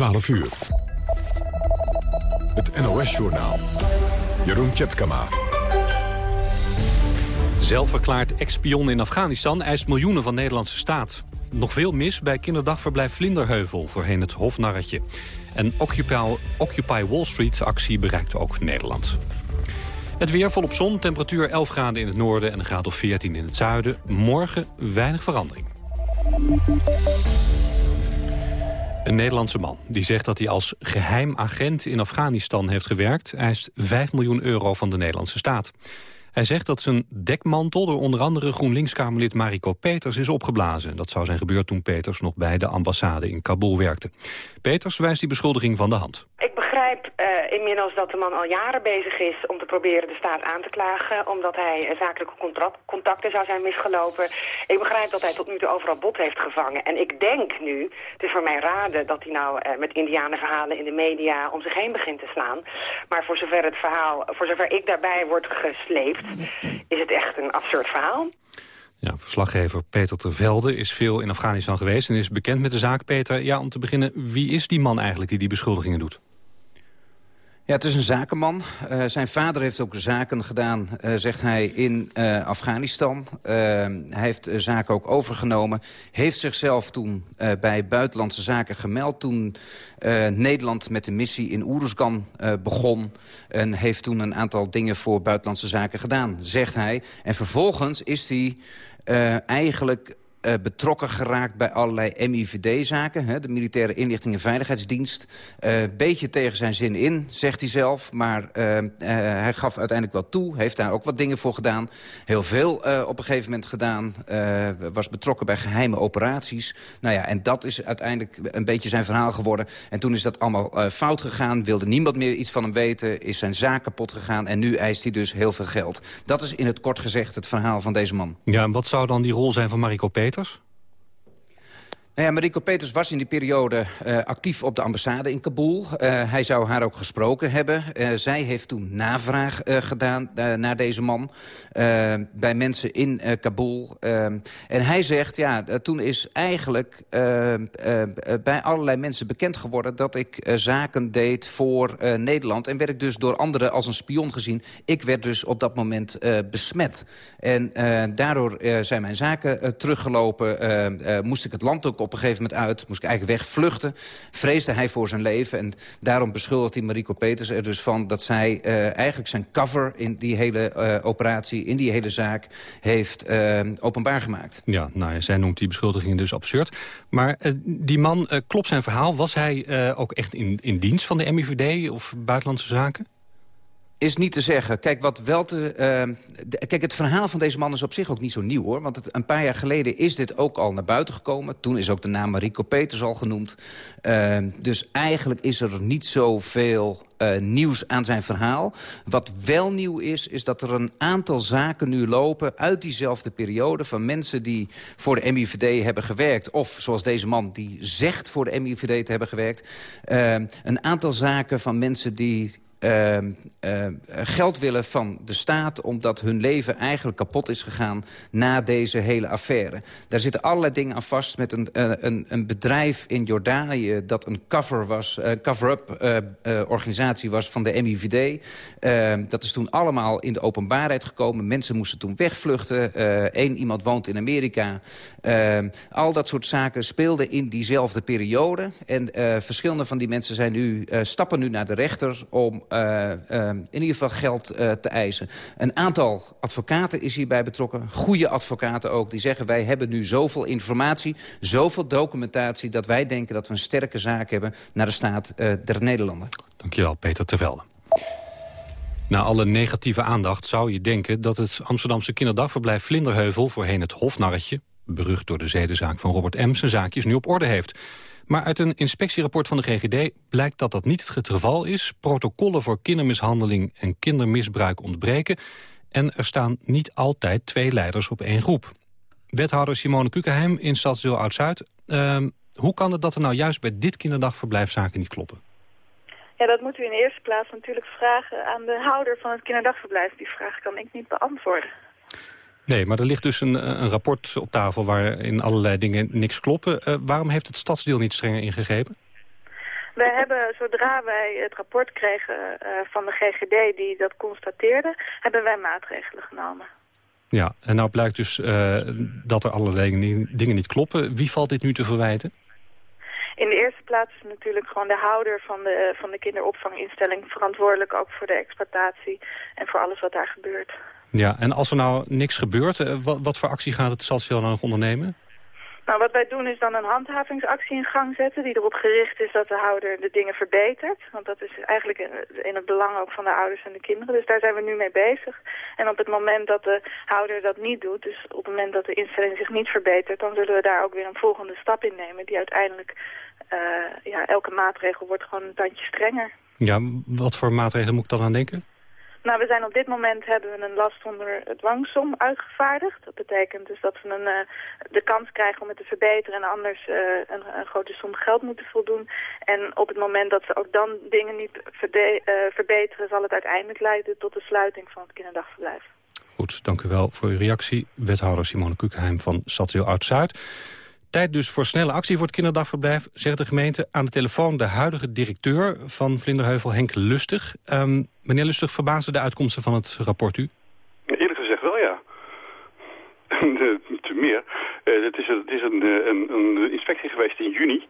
12 uur. Het NOS-journaal. Jeroen Tjepkama. Zelfverklaard ex-spion in Afghanistan eist miljoenen van Nederlandse staat. Nog veel mis bij kinderdagverblijf Vlinderheuvel, voorheen het Hofnarretje. En Occupy, Occupy Wall Street-actie bereikt ook Nederland. Het weer volop zon, temperatuur 11 graden in het noorden en een graad of 14 in het zuiden. Morgen weinig verandering. Een Nederlandse man die zegt dat hij als geheim agent in Afghanistan heeft gewerkt... eist 5 miljoen euro van de Nederlandse staat. Hij zegt dat zijn dekmantel door onder andere GroenLinks-Kamerlid Mariko Peters is opgeblazen. Dat zou zijn gebeurd toen Peters nog bij de ambassade in Kabul werkte. Peters wijst die beschuldiging van de hand. Begrijp uh, inmiddels dat de man al jaren bezig is om te proberen de staat aan te klagen... omdat hij zakelijke contacten zou zijn misgelopen. Ik begrijp dat hij tot nu toe overal bot heeft gevangen. En ik denk nu, het is voor mij raden dat hij nou uh, met indianenverhalen in de media om zich heen begint te slaan. Maar voor zover het verhaal, voor zover ik daarbij word gesleept, is het echt een absurd verhaal. Ja, verslaggever Peter Tervelde is veel in Afghanistan geweest... en is bekend met de zaak, Peter. Ja, om te beginnen, wie is die man eigenlijk die die beschuldigingen doet? Ja, het is een zakenman. Uh, zijn vader heeft ook zaken gedaan, uh, zegt hij, in uh, Afghanistan. hij heeft zaken ook overgenomen. Heeft zichzelf toen bij Buitenlandse Zaken gemeld... toen Nederland met de missie in Oeruzgan begon... en heeft toen een aantal dingen voor Buitenlandse Zaken gedaan, zegt hij. En vervolgens is hij... eigenlijk uh, betrokken geraakt bij allerlei MIVD-zaken. De Militaire Inlichting en Veiligheidsdienst. Uh, beetje tegen zijn zin in, zegt hij zelf. Maar uh, hij gaf uiteindelijk wel toe. Heeft daar ook wat dingen voor gedaan. Heel veel op een gegeven moment gedaan. was betrokken bij geheime operaties. Nou ja, en dat is uiteindelijk een beetje zijn verhaal geworden. En toen is dat allemaal fout gegaan. Wilde niemand meer iets van hem weten. Is zijn zaak kapot gegaan. En nu eist hij dus heel veel geld. Dat is in het kort gezegd het verhaal van deze man. Ja, en wat zou dan die rol zijn van Mariko? Peters? Nou Mariko Peters was in die periode uh, actief op de ambassade in Kabul. Uh, hij zou haar ook gesproken hebben. Uh, zij heeft toen navraag gedaan naar deze man bij mensen in Kabul. en hij zegt, ja, toen is eigenlijk bij allerlei mensen bekend geworden... dat ik zaken deed voor Nederland. En werd ik dus door anderen als een spion gezien. Ik werd dus op dat moment besmet. En daardoor zijn mijn zaken teruggelopen. moest ik het land ook op een gegeven moment uit. Moest ik eigenlijk wegvluchten. Vreesde hij voor zijn leven. En daarom beschuldigt hij Mariko Peters er dus van... dat zij uh, eigenlijk zijn cover in die hele uh, operatie, in die hele zaak... heeft uh, openbaar gemaakt. Ja, nou, zij noemt die beschuldigingen dus absurd. Maar die man, klopt zijn verhaal? Was hij ook echt in, in dienst van de MIVD of Buitenlandse Zaken? Is niet te zeggen. Kijk, wat wel te, uh, kijk, het verhaal van deze man is op zich ook niet zo nieuw, hoor. Want het, een paar jaar geleden is dit ook al naar buiten gekomen. Toen is ook de naam Mariko Peters al genoemd. Uh, dus eigenlijk is er niet zoveel uh, nieuws aan zijn verhaal. Wat wel nieuw is, is dat er een aantal zaken nu lopen... uit diezelfde periode van mensen die voor de MIVD hebben gewerkt... of zoals deze man die zegt voor de MIVD te hebben gewerkt... Uh, een aantal zaken van mensen die uh, uh, geld willen van de staat... omdat hun leven eigenlijk kapot is gegaan na deze hele affaire. Daar zitten allerlei dingen aan vast met een, uh, een, een bedrijf in Jordanië... dat een cover was, cover-up organisatie was van de MIVD. Ehm, dat is toen allemaal in de openbaarheid gekomen. Mensen moesten toen wegvluchten. Eén iemand woont in Amerika. Ehm, al dat soort zaken speelden in diezelfde periode. En verschillende van die mensen zijn nu, stappen nu naar de rechter... om uh, uh, in ieder geval geld uh, te eisen. Een aantal advocaten is hierbij betrokken. Goede advocaten ook. Die zeggen wij hebben nu zoveel informatie, zoveel documentatie... dat wij denken dat we een sterke zaak hebben naar de staat der Nederlanden. Dankjewel, Peter Tervelde. Na alle negatieve aandacht zou je denken dat het Amsterdamse kinderdagverblijf Vlinderheuvel... voorheen het Hofnarretje, berucht door de zedenzaak van Robert M. zijn zaakjes nu op orde heeft. Maar uit een inspectierapport van de GGD blijkt dat dat niet het geval is. Protocollen voor kindermishandeling en kindermisbruik ontbreken. En er staan niet altijd twee leiders op één groep. Wethouder Simone Kukenheim in Stadsdeel Oud-Zuid. Uh, hoe kan het dat er nou juist bij dit kinderdagverblijf zaken niet kloppen? Ja, dat moet u in de eerste plaats natuurlijk vragen aan de houder van het kinderdagverblijf. Die vraag kan ik niet beantwoorden. Nee, maar er ligt dus een, een rapport op tafel waarin allerlei dingen niks kloppen. Uh, waarom heeft het stadsdeel niet strenger ingegrepen? Wij hebben, zodra wij het rapport kregen uh, van de GGD die dat constateerde, hebben wij maatregelen genomen. Ja, en nou blijkt dus uh, dat er allerlei dingen niet kloppen. Wie valt dit nu te verwijten? In de eerste plaats is natuurlijk gewoon de houder van de, van de kinderopvanginstelling verantwoordelijk ook voor de exploitatie en voor alles wat daar gebeurt. Ja, en als er nou niks gebeurt, wat, wat voor actie gaat het Stadsdeel dan nog ondernemen? Nou, wat wij doen is dan een handhavingsactie in gang zetten... die erop gericht is dat de houder de dingen verbetert. Want dat is eigenlijk in het belang ook van de ouders en de kinderen. Dus daar zijn we nu mee bezig. En op het moment dat de houder dat niet doet... dus op het moment dat de instelling zich niet verbetert... dan zullen we daar ook weer een volgende stap in nemen... die uiteindelijk, uh, ja, elke maatregel wordt gewoon een tandje strenger. Ja, wat voor maatregelen moet ik dan aan denken? Nou, we zijn op dit moment hebben we een last onder dwangsom uitgevaardigd. Dat betekent dus dat we een, uh, de kans krijgen om het te verbeteren en anders uh, een, een, grote som geld moeten voldoen. En op het moment dat ze ook dan dingen niet uh, verbeteren, zal het uiteindelijk leiden tot de sluiting van het kinderdagverblijf. Goed, dank u wel voor uw reactie. Wethouder Simone Kukenheim van Stadsdeel Oud-Zuid. Tijd dus voor snelle actie voor het kinderdagverblijf, zegt de gemeente. Aan de telefoon de huidige directeur van Vlinderheuvel, Henk Lustig. Um, meneer Lustig, verbaasde de uitkomsten van het rapport u? Eerlijk gezegd wel, ja. Te meer. Het is, een, het is een, een, een inspectie geweest in juni.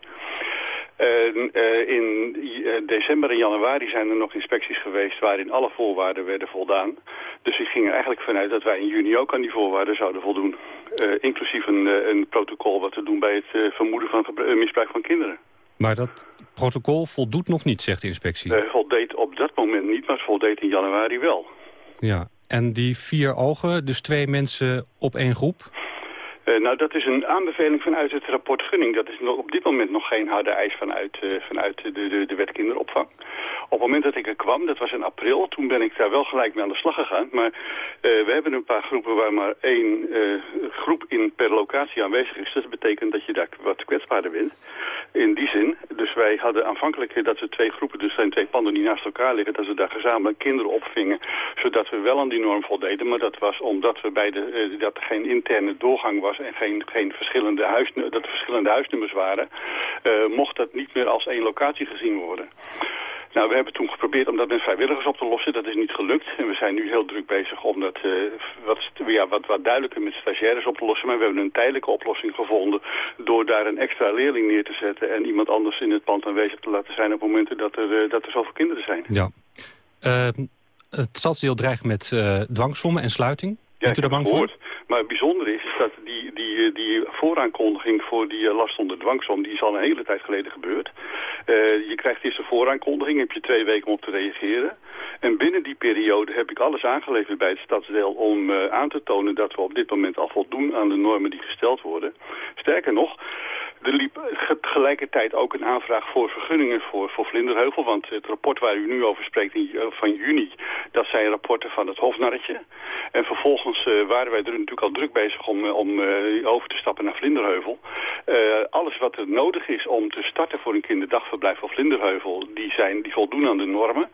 Uh, in uh, december en januari zijn er nog inspecties geweest waarin alle voorwaarden werden voldaan. Dus ik ging er eigenlijk vanuit dat wij in juni ook aan die voorwaarden zouden voldoen. Uh, inclusief een, een, protocol wat we doen bij het vermoeden van misbruik van kinderen. Maar dat protocol voldoet nog niet, zegt de inspectie? voldeed op dat moment niet, maar het voldeed in januari wel. Ja, en die vier ogen, dus twee mensen op één groep... Uh, nou, dat is een aanbeveling vanuit het rapport Gunning. Dat is op dit moment nog geen harde eis vanuit, uh, vanuit de, de, de wet kinderopvang. Op het moment dat ik er kwam, dat was in april, toen ben ik daar wel gelijk mee aan de slag gegaan. Maar uh, we hebben een paar groepen waar maar één groep in per locatie aanwezig is. Dus dat betekent dat je daar wat kwetsbaarder bent. In die zin, dus wij hadden aanvankelijk dat we twee groepen, dus zijn twee panden die naast elkaar liggen, dat we daar gezamenlijk kinderen opvingen, zodat we wel aan die norm voldeden. Maar dat was omdat we bij de, dat er geen interne doorgang was en geen, geen verschillende, huis, dat er verschillende huisnummers waren, uh, mocht dat niet meer als één locatie gezien worden. Nou, we hebben toen geprobeerd om dat met vrijwilligers op te lossen. Dat is niet gelukt. En we zijn nu heel druk bezig om dat uh, wat, ja, wat, wat duidelijker met stagiaires op te lossen. Maar we hebben een tijdelijke oplossing gevonden door daar een extra leerling neer te zetten... en iemand anders in het pand aanwezig te laten zijn op momenten dat er, uh, dat er zoveel kinderen zijn. Ja. Uh, het stadsdeel dreigt met dwangsommen en sluiting. Ja, Bent u daar bang voor? Maar het bijzondere is, is dat die, die, die vooraankondiging voor die last onder dwangsom... die is al een hele tijd geleden gebeurd. Uh, je krijgt eerst een vooraankondiging, heb je twee weken om op te reageren. En binnen die periode heb ik alles aangeleverd bij het stadsdeel... om aan te tonen dat we op dit moment al voldoen aan de normen die gesteld worden. Sterker nog, er liep tegelijkertijd ook een aanvraag voor vergunningen voor, voor Vlinderheuvel. Want het rapport waar u nu over spreekt in, van juni, dat zijn rapporten van het Hofnarretje. En vervolgens uh, waren wij er natuurlijk al druk bezig om, om uh, over te stappen naar Vlinderheuvel. Uh, alles wat er nodig is om te starten voor een kinderdagverblijf op Vlinderheuvel, die, zijn, die voldoen aan de normen.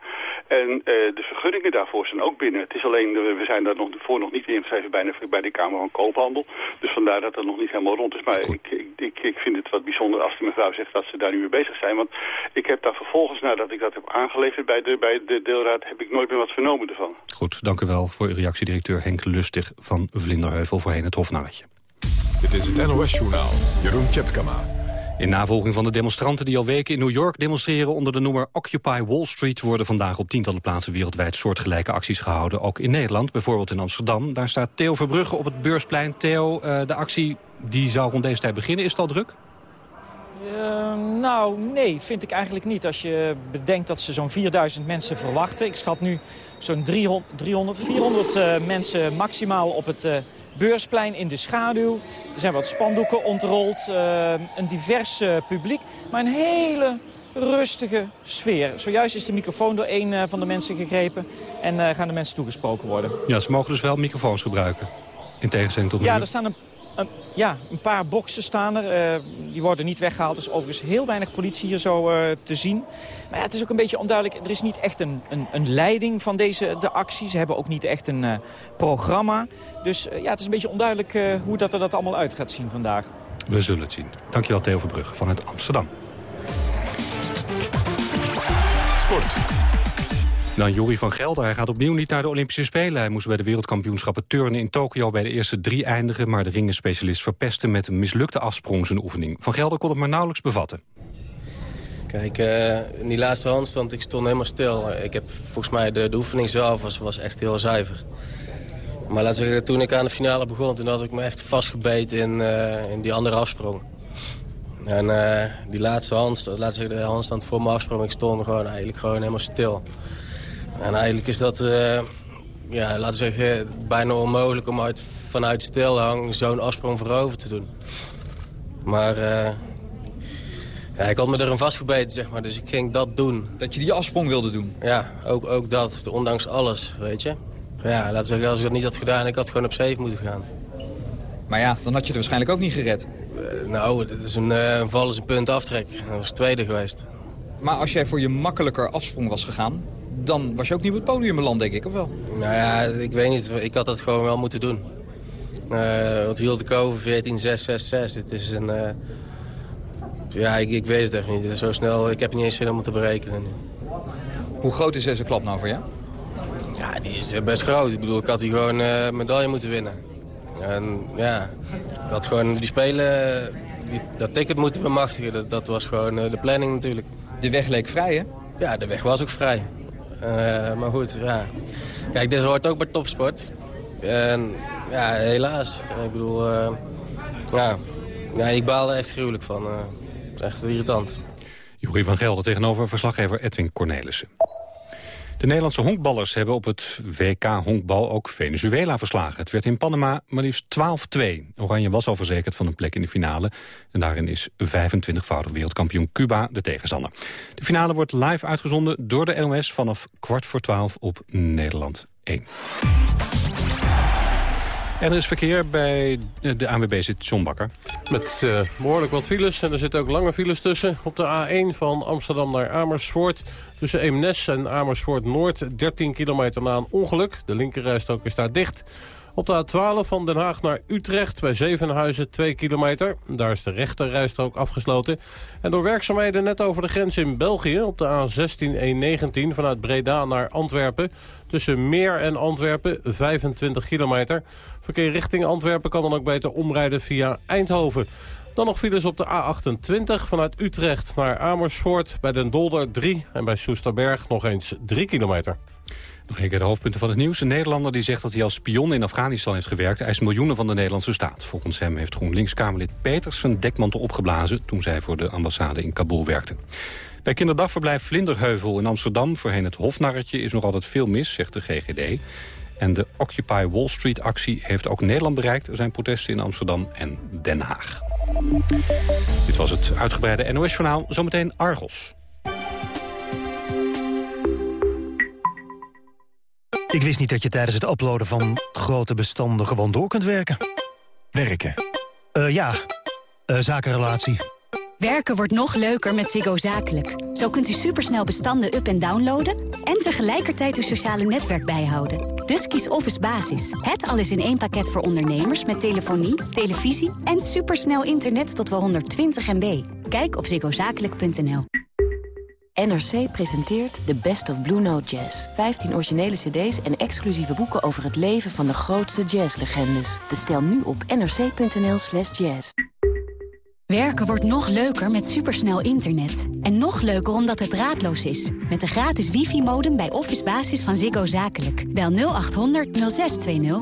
En de vergunningen daarvoor zijn ook binnen. Het is alleen, we zijn daar nog, voor nog niet ingeschreven bij, bij de Kamer van Koophandel. Dus vandaar dat het nog niet helemaal rond is. Maar ik, ik, ik, ik vind het wat bijzonder als de mevrouw zegt dat ze daar nu mee bezig zijn. Want ik heb daar vervolgens, nadat ik dat heb aangeleverd bij de, bij de deelraad, heb ik nooit meer wat vernomen ervan. Goed, dank u wel voor uw reactie, directeur Henk Lustig van Vlinderheuvel, voorheen het Hofnarretje. Dit is het NOS Journaal, Jeroen Tjepkama. In navolging van de demonstranten die al weken in New York demonstreren onder de noemer Occupy Wall Street worden vandaag op tientallen plaatsen wereldwijd soortgelijke acties gehouden. Ook in Nederland, bijvoorbeeld in Amsterdam. Daar staat Theo Verbrugge op het beursplein. Theo, uh, de actie die zou rond deze tijd beginnen. Is het al druk? Uh, nou, nee, vind ik eigenlijk niet. Als je bedenkt dat ze zo'n 4000 mensen verwachten. Ik schat nu zo'n 300, 300, 400 uh, mensen maximaal op het uh, beursplein in de schaduw. Er zijn wat spandoeken ontrold, uh, een divers publiek. Maar een hele rustige sfeer. Zojuist is de microfoon door een van de mensen gegrepen en gaan de mensen toegesproken worden. Ja, ze mogen dus wel microfoons gebruiken. In tegenstelling tot nu. Ja, er staan een, ja, een paar boksen staan er. Uh, die worden niet weggehaald. Er is overigens heel weinig politie hier zo uh, te zien. Maar ja, het is ook een beetje onduidelijk. Er is niet echt een, een, een leiding van deze, de actie. Ze hebben ook niet echt een uh, programma. Dus ja, het is een beetje onduidelijk hoe dat er dat allemaal uit gaat zien vandaag. We zullen het zien. Dankjewel Theo Verbrugge vanuit Amsterdam. Sport. Dan Jori van Gelder. Hij gaat opnieuw niet naar de Olympische Spelen. Hij moest bij de wereldkampioenschappen turnen in Tokio bij de eerste drie eindigen. Maar de ringenspecialist verpestte met een mislukte afsprong zijn oefening. Van Gelder kon het maar nauwelijks bevatten. Kijk, uh, in die laatste handstand, ik stond helemaal stil. Ik heb volgens mij, de, de oefening zelf was, was echt heel zuiver. Maar laten we toen ik aan de finale begon, toen had ik me echt vastgebeten in, uh, in die andere afsprong. En uh, die laatste handstand, zeggen, de handstand voor mijn afsprong, ik stond gewoon eigenlijk gewoon helemaal stil. En eigenlijk is dat, uh, ja, laten we zeggen, bijna onmogelijk om uit, vanuit stilhang zo'n afsprong voorover te doen. Maar uh, ja, ik had me erin vastgebeten, zeg maar, dus ik ging dat doen. Dat je die afsprong wilde doen? Ja, ook, ook dat, ondanks alles, weet je. Ja, laten we zeggen, als ik dat niet had gedaan, ik had gewoon op safe moeten gaan. Maar ja, dan had je het waarschijnlijk ook niet gered. Uh, nou, dit is een, uh, een val is een punt aftrek. Dat was tweede geweest. Maar als jij voor je makkelijker afsprong was gegaan... dan was je ook niet op het podium beland, denk ik, of wel? Nou ja, ik weet niet. Ik had dat gewoon wel moeten doen. Uh, wat hield ik over? 14, 6, 6, 6. Dit is een... Uh, ja, ik, ik, weet het echt niet. Zo snel, ik heb niet eens zin om te berekenen. Hoe groot is deze klap nou voor jou? Ja, die is best groot. Ik bedoel, ik had hier gewoon uh, medaille moeten winnen. En ja, ik had gewoon die spelen, die, dat ticket moeten bemachtigen. Dat, dat was gewoon de planning natuurlijk. De weg leek vrij, hè? Ja, de weg was ook vrij. Uh, maar goed, ja. Kijk, dit hoort ook bij topsport. En ja, helaas. Ik bedoel, uh, ja. ja, ik baal er echt gruwelijk van. Uh, het is echt irritant. Jurie van Gelder tegenover verslaggever Edwin Cornelissen. De Nederlandse honkballers hebben op het WK honkbal ook Venezuela verslagen. Het werd in Panama maar liefst 12-2. Oranje was al verzekerd van een plek in de finale. En daarin is 25-voudig wereldkampioen Cuba de tegenstander. De finale wordt live uitgezonden door de NOS vanaf kwart voor 12 op Nederland 1. En er is verkeer bij de ANWB zit John Bakker. Met uh, behoorlijk wat files. En er zitten ook lange files tussen. Op de A1 van Amsterdam naar Amersfoort. Tussen Eemnes en Amersfoort Noord. 13 kilometer na een ongeluk. De linkerrijstrook is daar dicht. Op de A12 van Den Haag naar Utrecht bij Zevenhuizen 2 kilometer. Daar is de rechterrijstrook afgesloten. En door werkzaamheden net over de grens in België... op de A16-119 vanuit Breda naar Antwerpen... tussen Meer en Antwerpen 25 kilometer. Verkeer richting Antwerpen kan dan ook beter omrijden via Eindhoven. Dan nog files op de A28 vanuit Utrecht naar Amersfoort... bij Den Dolder 3 en bij Soesterberg nog eens 3 kilometer. Nog een keer de hoofdpunten van het nieuws. Een Nederlander die zegt dat hij als spion in Afghanistan heeft gewerkt... eist miljoenen van de Nederlandse staat. Volgens hem heeft GroenLinks-Kamerlid Peters zijn dekmantel opgeblazen... toen zij voor de ambassade in Kabul werkte. Bij kinderdagverblijf Vlinderheuvel in Amsterdam... voorheen het Hofnarretje is nog altijd veel mis, zegt de GGD. En de Occupy Wall Street-actie heeft ook Nederland bereikt. Er zijn protesten in Amsterdam en Den Haag. Dit was het uitgebreide NOS-journaal. Zometeen Argos. Ik wist niet dat je tijdens het uploaden van grote bestanden gewoon door kunt werken. Werken? Uh, ja, uh, zakenrelatie. Werken wordt nog leuker met Ziggo Zakelijk. Zo kunt u supersnel bestanden up- en downloaden... en tegelijkertijd uw sociale netwerk bijhouden. Dus kies Office Basis. Het alles in één pakket voor ondernemers met telefonie, televisie... en supersnel internet tot wel 120 MB. Kijk op ziggozakelijk.nl. NRC presenteert The Best of Blue Note Jazz. 15 originele cd's en exclusieve boeken over het leven van de grootste jazzlegendes. Bestel nu op nrc.nl slash jazz. Werken wordt nog leuker met supersnel internet. En nog leuker omdat het draadloos is. Met de gratis wifi-modem bij Office Basis van Ziggo Zakelijk. Bel 0800 0620.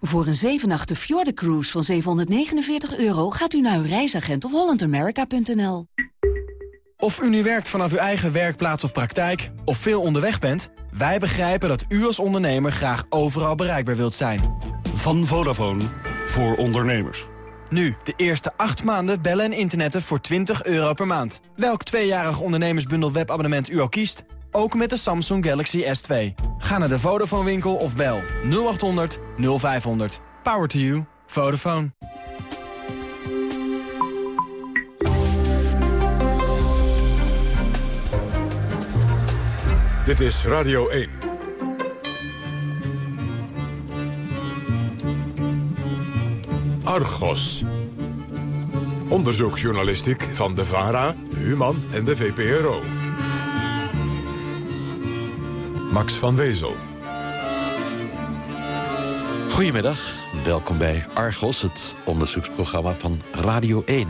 Voor een 7 nachten Cruise van 749 euro gaat u naar uw reisagent of hollandamerica.nl. Of u nu werkt vanaf uw eigen werkplaats of praktijk, of veel onderweg bent... wij begrijpen dat u als ondernemer graag overal bereikbaar wilt zijn. Van Vodafone voor ondernemers. Nu, de eerste 8 maanden bellen en internetten voor 20 euro per maand. Welk tweejarig ondernemersbundel webabonnement u ook kiest... Ook met de Samsung Galaxy S2. Ga naar de Vodafone winkel of bel 0800 0500. Power to you. Vodafone. Dit is Radio 1. Argos. Onderzoeksjournalistiek van de VARA, Human en de VPRO. Max van Wezel. Goedemiddag, welkom bij Argos, het onderzoeksprogramma van Radio 1.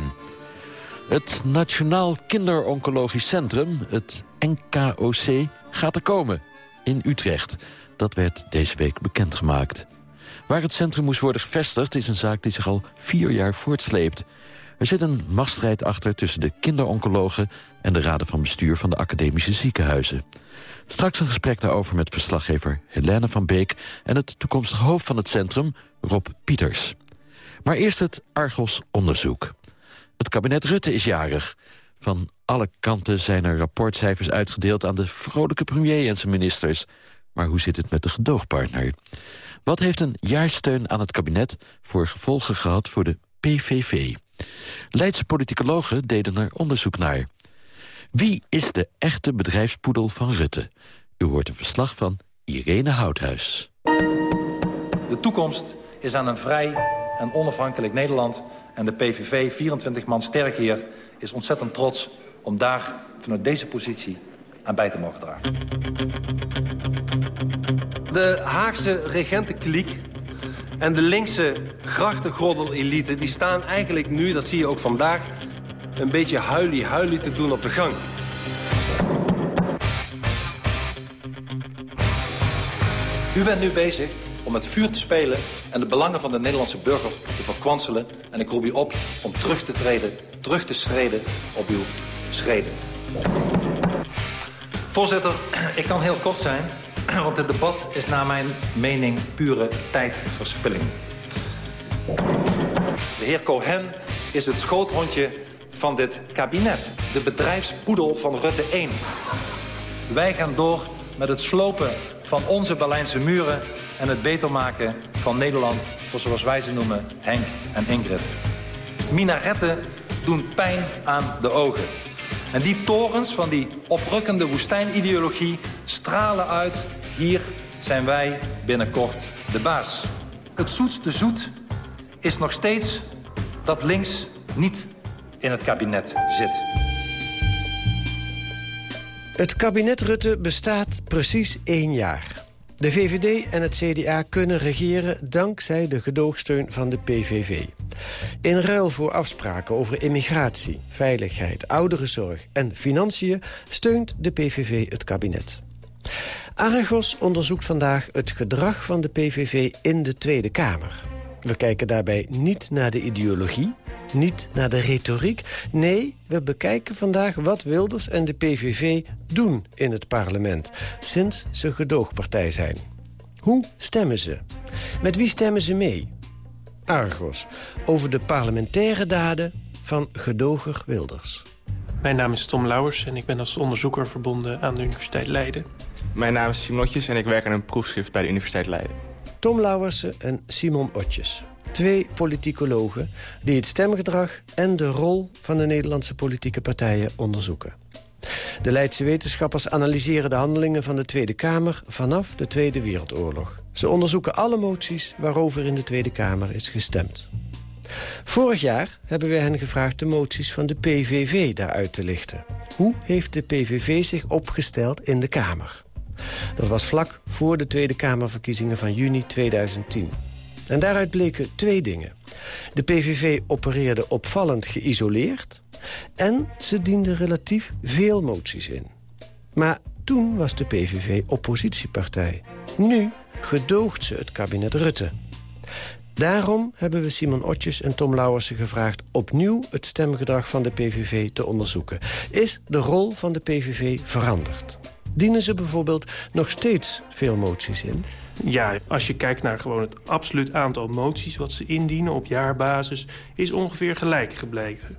Het Nationaal Kinderoncologisch Centrum, het NKOC, gaat er komen in Utrecht. Dat werd deze week bekendgemaakt. Waar het centrum moest worden gevestigd is een zaak die zich al vier jaar voortsleept. Er zit een machtsstrijd achter tussen de kinderoncologen... en de raden van bestuur van de academische ziekenhuizen. Straks een gesprek daarover met verslaggever Helene van Beek... en het toekomstige hoofd van het centrum, Rob Pieters. Maar eerst het Argos-onderzoek. Het kabinet Rutte is jarig. Van alle kanten zijn er rapportcijfers uitgedeeld... aan de vrolijke premier en zijn ministers. Maar hoe zit het met de gedoogpartner? Wat heeft een jaarsteun aan het kabinet voor gevolgen gehad voor de PVV? Leidse politicologen deden er onderzoek naar. Wie is de echte bedrijfspoedel van Rutte? U hoort een verslag van Irene Houthuis. De toekomst is aan een vrij en onafhankelijk Nederland... en de PVV, 24 man sterk hier, is ontzettend trots... om daar vanuit deze positie aan bij te mogen dragen. De Haagse regentenkliek en de linkse grachtengroddel-elite... die staan eigenlijk nu, dat zie je ook vandaag... een beetje huilie-huilie te doen op de gang. U bent nu bezig om het vuur te spelen en de belangen van de Nederlandse burger te verkwanselen. En ik roep u op om terug te treden, terug te schreden op uw schreden. Voorzitter, ik kan heel kort zijn, want dit debat is naar mijn mening pure tijdverspilling. De heer Cohen is het schoothondje van dit kabinet. De bedrijfspoedel van Rutte 1. Wij gaan door met het slopen van onze Berlijnse muren... en het beter maken van Nederland voor zoals wij ze noemen Henk en Ingrid. Minaretten doen pijn aan de ogen. En die torens van die oprukkende woestijnideologie stralen uit... hier zijn wij binnenkort de baas. Het zoetste zoet is nog steeds dat links niet in het kabinet zit. Het kabinet Rutte bestaat precies één jaar. De VVD en het CDA kunnen regeren dankzij de gedoogsteun van de PVV. In ruil voor afspraken over immigratie, veiligheid, ouderenzorg en financiën... steunt de PVV het kabinet. Argos onderzoekt vandaag het gedrag van de PVV in de Tweede Kamer. We kijken daarbij niet naar de ideologie, niet naar de retoriek. Nee, we bekijken vandaag wat Wilders en de PVV doen in het parlement... sinds ze gedoogpartij zijn. Hoe stemmen ze? Met wie stemmen ze mee? Argos, over de parlementaire daden van gedoger Wilders. Mijn naam is Tom Lauwers en ik ben als onderzoeker verbonden aan de Universiteit Leiden. Mijn naam is Simon Otjes en ik werk aan een proefschrift bij de Universiteit Leiden. Tom Lauwersen en Simon Otjes. Twee politicologen die het stemgedrag en de rol van de Nederlandse politieke partijen onderzoeken. De Leidse wetenschappers analyseren de handelingen van de Tweede Kamer vanaf de Tweede Wereldoorlog. Ze onderzoeken alle moties waarover in de Tweede Kamer is gestemd. Vorig jaar hebben we hen gevraagd de moties van de PVV daaruit te lichten. Hoe heeft de PVV zich opgesteld in de Kamer? Dat was vlak voor de Tweede Kamerverkiezingen van juni 2010. En daaruit bleken twee dingen. De PVV opereerde opvallend geïsoleerd... en ze diende relatief veel moties in. Maar toen was de PVV oppositiepartij. Nu gedoogt ze het kabinet Rutte. Daarom hebben we Simon Otjes en Tom Lauwersen gevraagd... opnieuw het stemgedrag van de PVV te onderzoeken. Is de rol van de PVV veranderd? Dienen ze bijvoorbeeld nog steeds veel moties in? Ja, als je kijkt naar gewoon het absoluut aantal moties... wat ze indienen op jaarbasis, is ongeveer gelijk gebleven.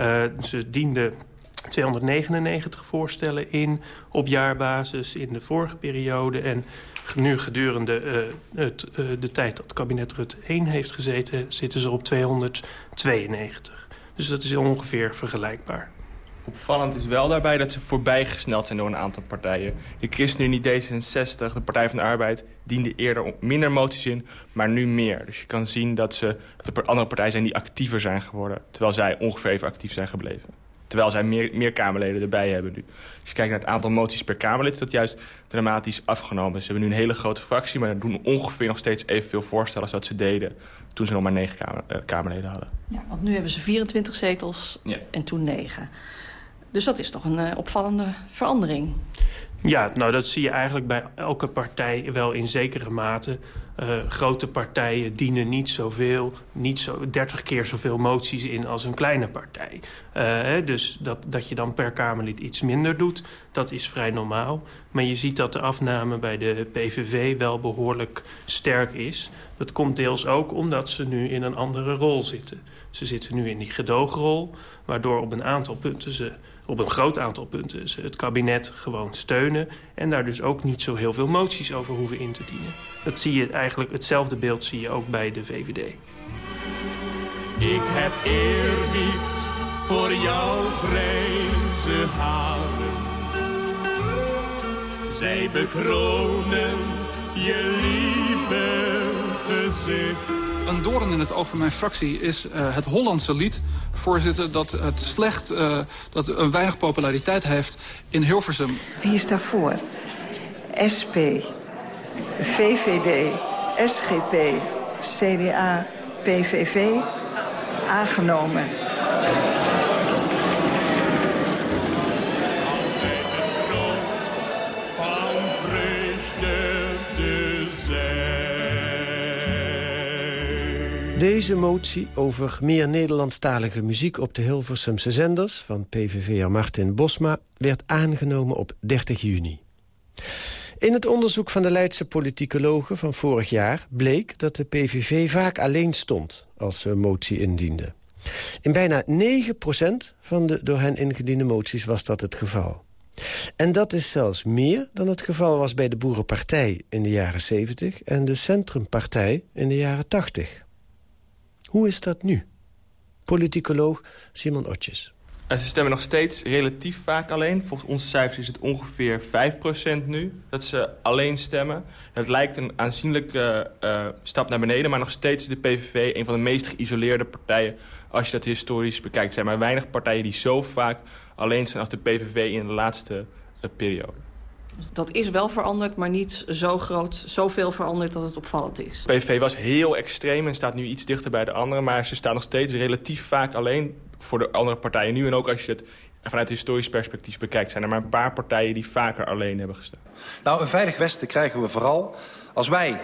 Uh, ze dienden 299 voorstellen in op jaarbasis in de vorige periode. En nu gedurende uh, het, uh, de tijd dat kabinet Rutte 1 heeft gezeten... zitten ze op 292. Dus dat is ongeveer vergelijkbaar. Opvallend is wel daarbij dat ze voorbijgesneld zijn door een aantal partijen. De ChristenUnie D66, de Partij van de Arbeid, diende eerder minder moties in, maar nu meer. Dus je kan zien dat, ze, dat er andere partijen zijn die actiever zijn geworden... terwijl zij ongeveer even actief zijn gebleven. Terwijl zij meer, meer Kamerleden erbij hebben nu. Als je kijkt naar het aantal moties per Kamerlid... is dat juist dramatisch afgenomen. Ze hebben nu een hele grote fractie... maar doen ongeveer nog steeds evenveel voorstellen als dat ze deden... toen ze nog maar negen kamer, uh, Kamerleden hadden. Ja, want nu hebben ze 24 zetels ja. en toen negen. Dus dat is toch een uh, opvallende verandering. Ja, nou dat zie je eigenlijk bij elke partij wel in zekere mate. Uh, grote partijen dienen niet zoveel, niet zo 30 keer zoveel moties in als een kleine partij. Uh, dus dat, dat je dan per Kamerlid iets minder doet, dat is vrij normaal. Maar je ziet dat de afname bij de PVV wel behoorlijk sterk is. Dat komt deels ook omdat ze nu in een andere rol zitten. Ze zitten nu in die gedoogrol, waardoor op een aantal punten ze op een groot aantal punten het kabinet gewoon steunen... en daar dus ook niet zo heel veel moties over hoeven in te dienen. Dat zie je eigenlijk, hetzelfde beeld zie je ook bij de VVD. Ik heb eerbied voor jouw grijze haren. Zij bekronen je lieve gezicht een doorn in het oog van mijn fractie is uh, het Hollandse lied. Voorzitter, dat het slecht, uh, dat een weinig populariteit heeft in Hilversum. Wie is daarvoor? SP, VVD, SGP, CDA, PVV, aangenomen. Deze motie over meer Nederlandstalige muziek op de Hilversumse zenders... van PVV'er Martin Bosma werd aangenomen op 30 juni. In het onderzoek van de Leidse politicologen van vorig jaar... bleek dat de PVV vaak alleen stond als ze een motie indiende. In bijna 9% van de door hen ingediende moties was dat het geval. En dat is zelfs meer dan het geval was bij de Boerenpartij in de jaren 70... en de Centrumpartij in de jaren 80. Hoe is dat nu? Politicoloog Simon Otjes. Ze stemmen nog steeds relatief vaak alleen. Volgens onze cijfers is het ongeveer 5% nu dat ze alleen stemmen. Het lijkt een aanzienlijke uh, stap naar beneden... maar nog steeds is de PVV een van de meest geïsoleerde partijen... als je dat historisch bekijkt. Er zijn maar weinig partijen die zo vaak alleen zijn als de PVV in de laatste uh, periode. Dat is wel veranderd, maar niet zo groot, zoveel veranderd dat het opvallend is. PVV was heel extreem en staat nu iets dichter bij de anderen... maar ze staan nog steeds relatief vaak alleen voor de andere partijen nu. En ook als je het vanuit historisch perspectief bekijkt... zijn er maar een paar partijen die vaker alleen hebben gestaan. Nou, een veilig Westen krijgen we vooral als wij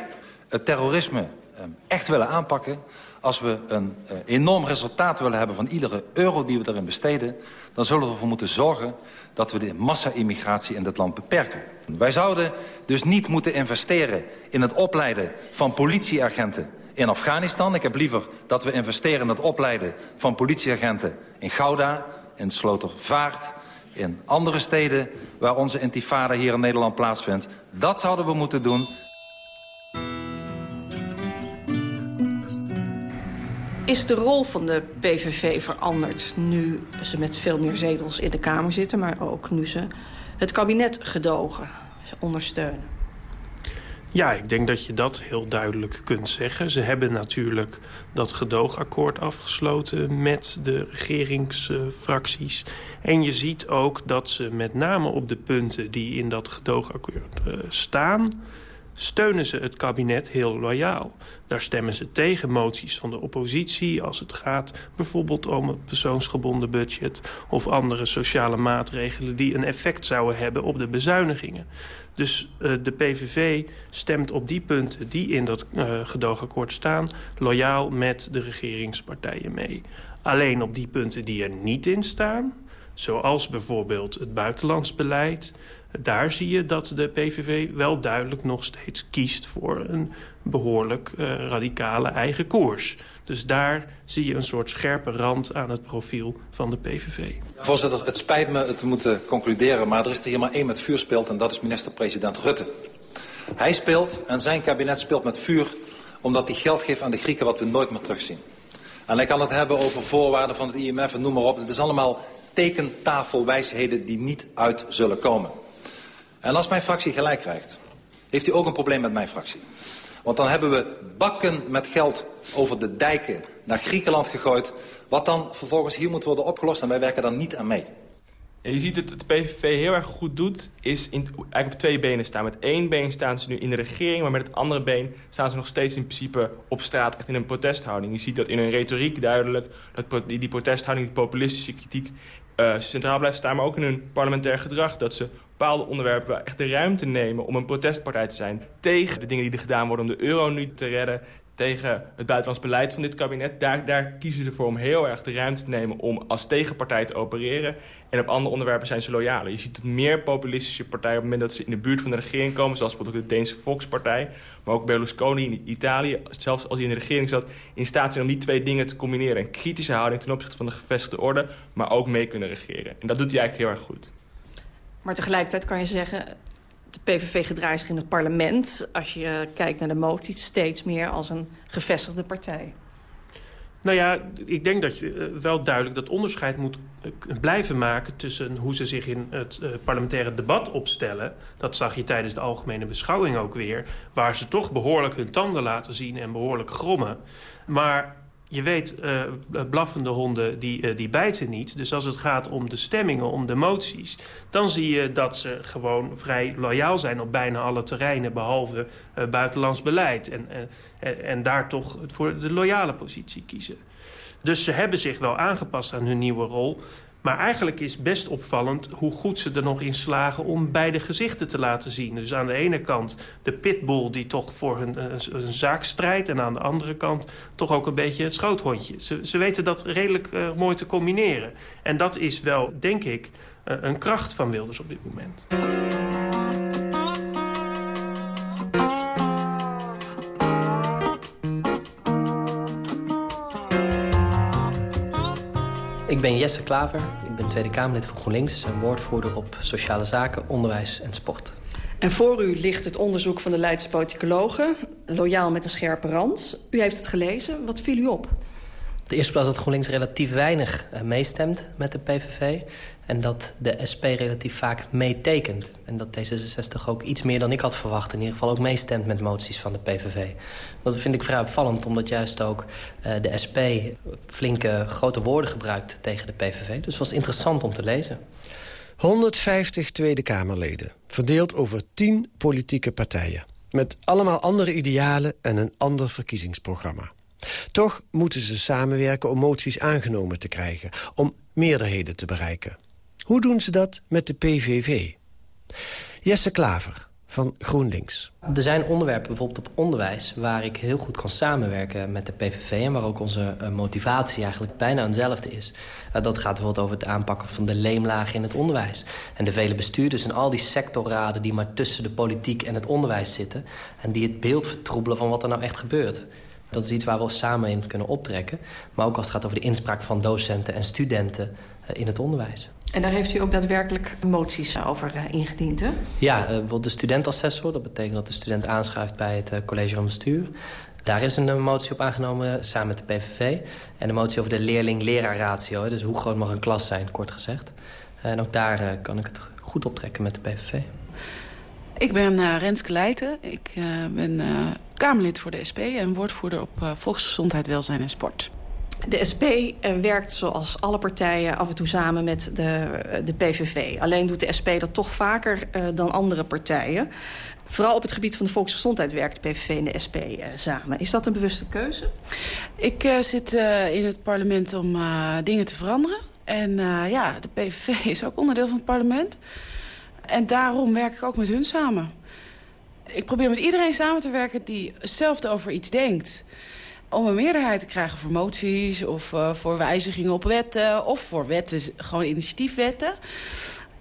het terrorisme ehm, echt willen aanpakken... als we een eh, enorm resultaat willen hebben van iedere euro die we erin besteden... dan zullen we ervoor moeten zorgen dat we de massa-immigratie in dit land beperken. Wij zouden dus niet moeten investeren in het opleiden van politieagenten in Afghanistan. Ik heb liever dat we investeren in het opleiden van politieagenten in Gouda, in Slotervaart, in andere steden waar onze intifada hier in Nederland plaatsvindt. Dat zouden we moeten doen. Is de rol van de PVV veranderd nu ze met veel meer zetels in de Kamer zitten... maar ook nu ze het kabinet gedogen, ondersteunen? Ja, ik denk dat je dat heel duidelijk kunt zeggen. Ze hebben natuurlijk dat gedoogakkoord afgesloten met de regeringsfracties. En je ziet ook dat ze met name op de punten die in dat gedoogakkoord uh, staan steunen ze het kabinet heel loyaal. Daar stemmen ze tegen moties van de oppositie... als het gaat bijvoorbeeld om het persoonsgebonden budget... of andere sociale maatregelen die een effect zouden hebben op de bezuinigingen. Dus uh, de PVV stemt op die punten die in dat uh, gedoogakkoord staan... loyaal met de regeringspartijen mee. Alleen op die punten die er niet in staan... zoals bijvoorbeeld het buitenlands beleid daar zie je dat de PVV wel duidelijk nog steeds kiest voor een behoorlijk uh, radicale eigen koers. Dus daar zie je een soort scherpe rand aan het profiel van de PVV. Voorzitter, het spijt me het te moeten concluderen... maar er is er hier maar één met vuur speelt en dat is minister-president Rutte. Hij speelt en zijn kabinet speelt met vuur... omdat hij geld geeft aan de Grieken wat we nooit meer terugzien. En hij kan het hebben over voorwaarden van het IMF en noem maar op. Het is allemaal tekentafelwijsheden die niet uit zullen komen. En als mijn fractie gelijk krijgt, heeft u ook een probleem met mijn fractie. Want dan hebben we bakken met geld over de dijken naar Griekenland gegooid... wat dan vervolgens hier moet worden opgelost en wij werken daar niet aan mee. Ja, je ziet dat het PVV heel erg goed doet, is in, eigenlijk op twee benen staan. Met één been staan ze nu in de regering, maar met het andere been staan ze nog steeds in principe op straat, echt in een protesthouding. Je ziet dat in hun retoriek duidelijk, dat die, die protesthouding, die populistische kritiek uh, centraal blijft staan, maar ook in hun parlementair gedrag. Dat ze bepaalde onderwerpen echt de ruimte nemen om een protestpartij te zijn tegen de dingen die er gedaan worden om de euro nu te redden, tegen het buitenlands beleid van dit kabinet. Daar, daar kiezen ze voor om heel erg de ruimte te nemen om als tegenpartij te opereren. En op andere onderwerpen zijn ze loyaler. Je ziet dat meer populistische partijen op het moment dat ze in de buurt van de regering komen... zoals bijvoorbeeld de Deense Volkspartij, maar ook Berlusconi in Italië... zelfs als hij in de regering zat, in staat zijn om die twee dingen te combineren. Een kritische houding ten opzichte van de gevestigde orde, maar ook mee kunnen regeren. En dat doet hij eigenlijk heel erg goed. Maar tegelijkertijd kan je zeggen, de PVV gedraait zich in het parlement... als je kijkt naar de moties, steeds meer als een gevestigde partij. Nou ja, ik denk dat je eh, wel duidelijk dat onderscheid moet eh, blijven maken... tussen hoe ze zich in het uh, parlementaire debat opstellen. Dat zag je tijdens de algemene beschouwing ook weer. Waar ze toch behoorlijk hun tanden laten zien en behoorlijk grommen. Maar je weet, uh, blaffende honden die, uh, die bijten niet. Dus als het gaat om de stemmingen, om de moties... dan zie je dat ze gewoon vrij loyaal zijn op bijna alle terreinen... behalve uh, buitenlands beleid. En, en daar toch voor de loyale positie kiezen. Dus ze hebben zich wel aangepast aan hun nieuwe rol... Maar eigenlijk is best opvallend hoe goed ze er nog in slagen... om beide gezichten te laten zien. Dus aan de ene kant de pitbull die toch voor hun een, een zaak strijdt... en aan de andere kant toch ook een beetje het schoothondje. Ze, ze weten dat redelijk uh, mooi te combineren. En dat is wel, denk ik, uh, een kracht van Wilders op dit moment. Ik ben Jesse Klaver, ik ben Tweede Kamerlid voor GroenLinks... en woordvoerder op sociale zaken, onderwijs en sport. En voor u ligt het onderzoek van de Leidse politicologen... Loyaal met een scherpe rand. U heeft het gelezen. Wat viel u op? de eerste plaats dat GroenLinks relatief weinig uh, meestemt met de PVV... en dat de SP relatief vaak meetekent. En dat D66 ook iets meer dan ik had verwacht... in ieder geval ook meestemt met moties van de PVV. Dat vind ik vrij opvallend, omdat juist ook uh, de SP... flinke grote woorden gebruikt tegen de PVV. Dus het was interessant om te lezen. 150 Tweede Kamerleden, verdeeld over 10 politieke partijen. Met allemaal andere idealen en een ander verkiezingsprogramma. Toch moeten ze samenwerken om moties aangenomen te krijgen... om meerderheden te bereiken. Hoe doen ze dat met de PVV? Jesse Klaver van GroenLinks. Er zijn onderwerpen, bijvoorbeeld op onderwijs... waar ik heel goed kan samenwerken met de PVV... en waar ook onze uh, motivatie eigenlijk bijna hetzelfde is. Uh, dat gaat bijvoorbeeld over het aanpakken van de leemlagen in het onderwijs. En de vele bestuurders en al die sectorraden... die maar tussen de politiek en het onderwijs zitten... en die het beeld vertroebelen van wat er nou echt gebeurt. Dat is iets waar we samen in kunnen optrekken. Maar ook als het gaat over de inspraak van docenten en studenten in het onderwijs. En daar heeft u ook daadwerkelijk moties over uh, ingediend, hè? Ja, uh, bijvoorbeeld de studentassessor. Dat betekent dat de student aanschuift bij het uh, college van bestuur. Daar is een motie op aangenomen samen met de PVV. En een motie over de leerling-leraar-ratio. Dus hoe groot mag een klas zijn, kort gezegd. En ook daar kan ik het goed optrekken met de PVV. Ik ben uh, Renske Leijten. Ik uh, ben uh, Kamerlid voor de SP en woordvoerder op volksgezondheid, welzijn en sport. De SP werkt zoals alle partijen af en toe samen met de, de PVV. Alleen doet de SP dat toch vaker dan andere partijen. Vooral op het gebied van de volksgezondheid werkt de PVV en de SP samen. Is dat een bewuste keuze? Ik zit in het parlement om dingen te veranderen. En ja, de PVV is ook onderdeel van het parlement. En daarom werk ik ook met hun samen. Ik probeer met iedereen samen te werken die hetzelfde over iets denkt. Om een meerderheid te krijgen voor moties of uh, voor wijzigingen op wetten... of voor wetten, gewoon initiatiefwetten.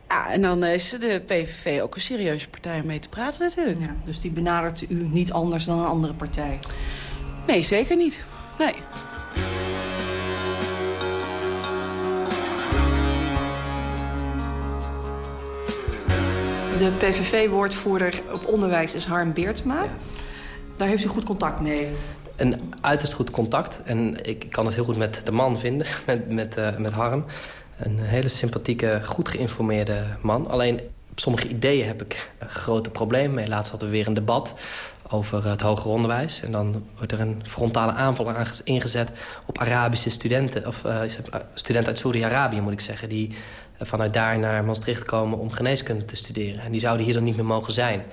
Ja, en dan is de PVV ook een serieuze partij om mee te praten natuurlijk. Ja, dus die benadert u niet anders dan een andere partij? Nee, zeker niet. Nee. De PVV-woordvoerder op onderwijs is Harm Beertma. Daar heeft u goed contact mee. Een uiterst goed contact. En ik kan het heel goed met de man vinden, met, met, uh, met Harm. Een hele sympathieke, goed geïnformeerde man. Alleen op sommige ideeën heb ik grote problemen mee. Laatst hadden we weer een debat over het hoger onderwijs. En dan wordt er een frontale aanval ingezet op Arabische studenten. Of uh, studenten uit Saudi-Arabië, moet ik zeggen. Die vanuit daar naar Maastricht komen om geneeskunde te studeren. En die zouden hier dan niet meer mogen zijn.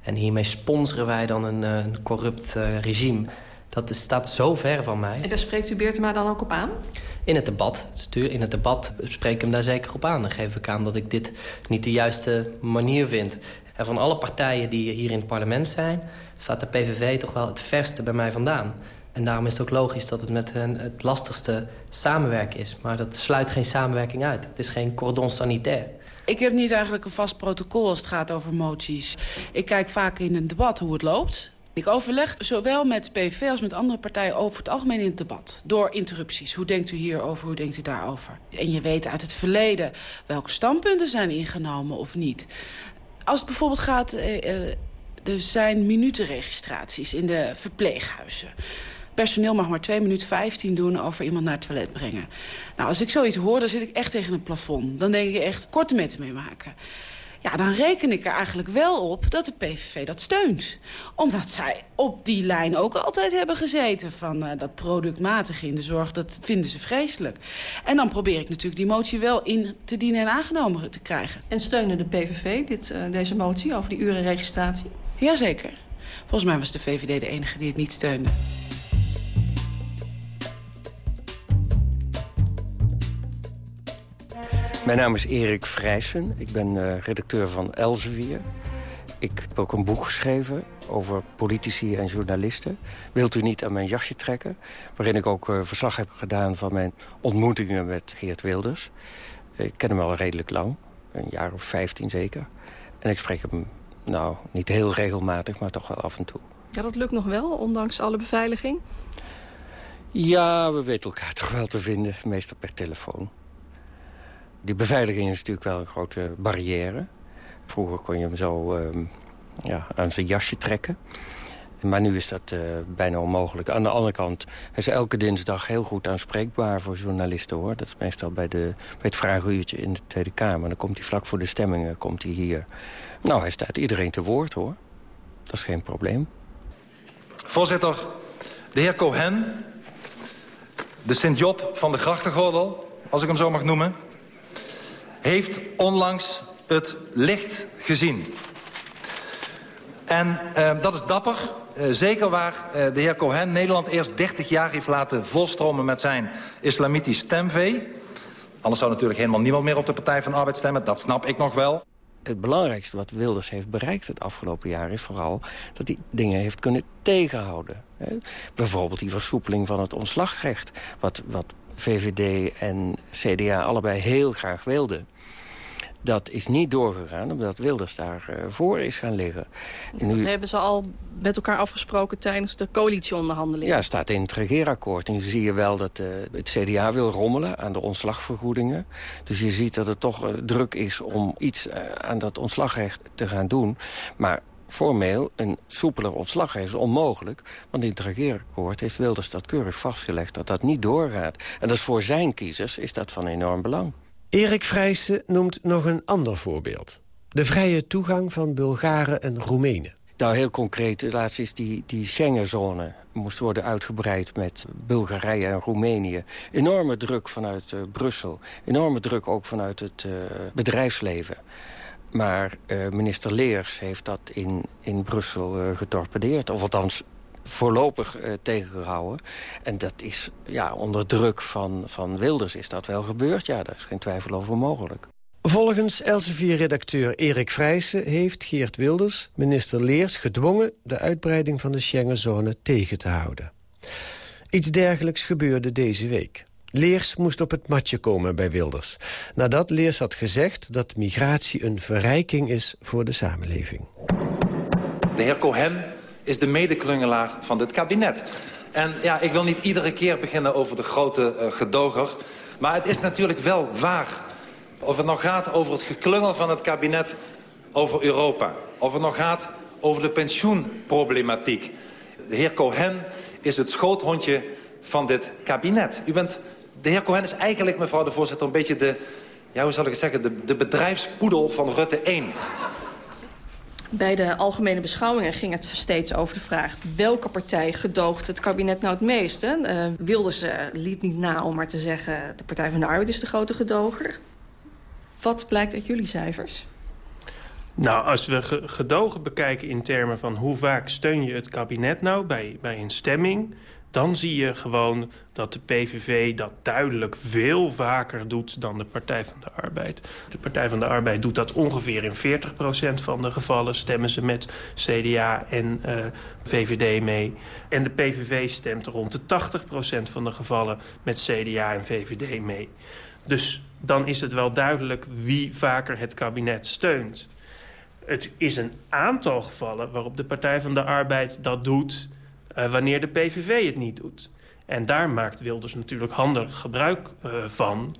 En hiermee sponsoren wij dan een, corrupt regime. Dat staat zo ver van mij. En daar spreekt u Beertema dan ook op aan? In het debat. In het debat spreek ik hem daar zeker op aan. Dan geef ik aan dat ik dit niet de juiste manier vind. En van alle partijen die hier in het parlement zijn... staat de PVV toch wel het verste bij mij vandaan. En daarom is het ook logisch dat het met hen het lastigste samenwerken is. Maar dat sluit geen samenwerking uit. Het is geen cordon sanitaire. Ik heb niet eigenlijk een vast protocol als het gaat over moties. Ik kijk vaak in een debat hoe het loopt. Ik overleg zowel met PVV als met andere partijen over het algemeen in het debat. Door interrupties. Hoe denkt u hierover, hoe denkt u daarover? En je weet uit het verleden welke standpunten zijn ingenomen of niet. Als het bijvoorbeeld gaat... Eh, er zijn minutenregistraties in de verpleeghuizen personeel mag maar 2 minuten 15 doen over iemand naar het toilet brengen. Nou, als ik zoiets hoor, dan zit ik echt tegen een plafond. Dan denk ik echt korte metten mee maken. Ja, dan reken ik er eigenlijk wel op dat de PVV dat steunt. Omdat zij op die lijn ook altijd hebben gezeten... van uh, dat productmatige in de zorg, dat vinden ze vreselijk. En dan probeer ik natuurlijk die motie wel in te dienen en aangenomen te krijgen. En steunen de PVV dit, uh, deze motie over die urenregistratie? Jazeker. Volgens mij was de VVD de enige die het niet steunde. Mijn naam is Erik Vrijsen. Ik ben uh, redacteur van Elsevier. Ik heb ook een boek geschreven over politici en journalisten. Wilt u niet aan mijn jasje trekken? Waarin ik ook uh, verslag heb gedaan van mijn ontmoetingen met Geert Wilders. Ik ken hem al redelijk lang. Een jaar of vijftien zeker. En ik spreek hem, nou, niet heel regelmatig, maar toch wel af en toe. Ja, dat lukt nog wel, ondanks alle beveiliging? Ja, we weten elkaar toch wel te vinden, meestal per telefoon. Die beveiliging is natuurlijk wel een grote barrière. Vroeger kon je hem zo uh, ja, aan zijn jasje trekken. Maar nu is dat uh, bijna onmogelijk. Aan de andere kant, hij is elke dinsdag heel goed aanspreekbaar voor journalisten. hoor. Dat is meestal bij, de, bij het vragenuurtje in de Tweede Kamer. Dan komt hij vlak voor de stemmingen komt hij hier. Nou, hij staat iedereen te woord, hoor. Dat is geen probleem. Voorzitter, de heer Cohen, de Sint-Job van de Grachtengordel... als ik hem zo mag noemen heeft onlangs het licht gezien. En uh, dat is dapper. Uh, zeker waar uh, de heer Cohen Nederland eerst 30 jaar heeft laten volstromen met zijn islamitisch stemvee. Anders zou natuurlijk helemaal niemand meer op de Partij van Arbeid stemmen. Dat snap ik nog wel. Het belangrijkste wat Wilders heeft bereikt het afgelopen jaar... is vooral dat hij dingen heeft kunnen tegenhouden. Bijvoorbeeld die versoepeling van het ontslagrecht. Wat, wat VVD en CDA allebei heel graag wilden. Dat is niet doorgegaan, omdat Wilders daarvoor uh, voor is gaan liggen. En nu... Dat hebben ze al met elkaar afgesproken tijdens de coalitieonderhandelingen. Ja, staat in het regeerakkoord. En nu zie je wel dat uh, het CDA wil rommelen aan de ontslagvergoedingen. Dus je ziet dat het toch uh, druk is om iets aan dat ontslagrecht te gaan doen. Maar formeel een soepeler ontslag is onmogelijk. Want in het regeerakkoord heeft Wilders dat keurig vastgelegd... dat dat niet doorgaat. En dat is voor zijn kiezers is dat van enorm belang. Erik Vrijsen noemt nog een ander voorbeeld. De vrije toegang van Bulgaren en Roemenen. Nou, heel concreet, laatst is die, die Schengenzone moest worden uitgebreid met Bulgarije en Roemenië. Enorme druk vanuit uh, Brussel. Enorme druk ook vanuit het uh, bedrijfsleven. Maar uh, minister Leers heeft dat in, in Brussel uh, getorpedeerd. Of althans voorlopig uh, tegengehouden. En dat is ja, onder druk van, van Wilders is dat wel gebeurd. Ja, daar is geen twijfel over mogelijk. Volgens Elsevier-redacteur Erik Vrijsen heeft Geert Wilders minister Leers gedwongen de uitbreiding van de Schengenzone tegen te houden. Iets dergelijks gebeurde deze week. Leers moest op het matje komen bij Wilders. Nadat Leers had gezegd dat migratie een verrijking is voor de samenleving. De heer Cohen is de medeklungelaar van dit kabinet. En ja, ik wil niet iedere keer beginnen over de grote uh, gedoger. Maar het is natuurlijk wel waar. Of het nog gaat over het geklungel van het kabinet over Europa. Of het nog gaat over de pensioenproblematiek. De heer Cohen is het schoothondje van dit kabinet. U bent, de heer Cohen is eigenlijk, mevrouw de voorzitter, een beetje de... Ja, hoe zal ik het zeggen? De, de bedrijfspoedel van Rutte 1. Bij de algemene beschouwingen ging het steeds over de vraag... welke partij gedoogt het kabinet nou het meeste? Uh, Wilders uh, liet niet na om maar te zeggen... de Partij van de Arbeid is de grote gedoger. Wat blijkt uit jullie cijfers? Nou, als we gedogen bekijken in termen van hoe vaak steun je het kabinet nou bij, bij een stemming... dan zie je gewoon dat de PVV dat duidelijk veel vaker doet dan de Partij van de Arbeid. De Partij van de Arbeid doet dat ongeveer in 40% van de gevallen. Stemmen ze met CDA en uh, VVD mee. En de PVV stemt rond de 80% van de gevallen met CDA en VVD mee. Dus dan is het wel duidelijk wie vaker het kabinet steunt. Het is een aantal gevallen waarop de Partij van de Arbeid dat doet... Uh, wanneer de PVV het niet doet. En daar maakt Wilders natuurlijk handig gebruik uh, van...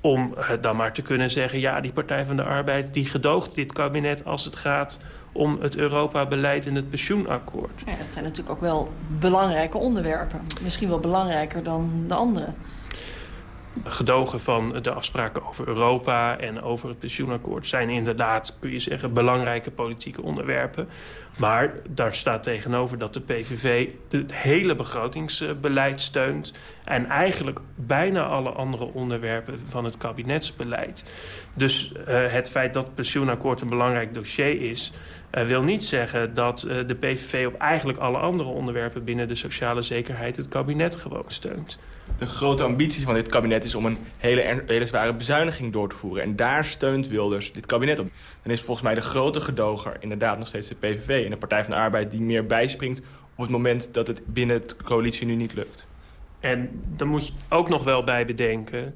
om uh, dan maar te kunnen zeggen... ja, die Partij van de Arbeid die gedoogt dit kabinet als het gaat om het Europa-beleid en het pensioenakkoord. Ja, dat zijn natuurlijk ook wel belangrijke onderwerpen. Misschien wel belangrijker dan de andere gedogen van de afspraken over Europa en over het pensioenakkoord... zijn inderdaad, kun je zeggen, belangrijke politieke onderwerpen. Maar daar staat tegenover dat de PVV het hele begrotingsbeleid steunt... en eigenlijk bijna alle andere onderwerpen van het kabinetsbeleid. Dus uh, het feit dat het pensioenakkoord een belangrijk dossier is... Uh, wil niet zeggen dat uh, de PVV op eigenlijk alle andere onderwerpen... binnen de sociale zekerheid het kabinet gewoon steunt de grote ambitie van dit kabinet is om een hele, hele zware bezuiniging door te voeren. En daar steunt Wilders dit kabinet op. Dan is volgens mij de grote gedoger inderdaad nog steeds de PVV... en de Partij van de Arbeid die meer bijspringt op het moment dat het binnen de coalitie nu niet lukt. En dan moet je ook nog wel bij bedenken...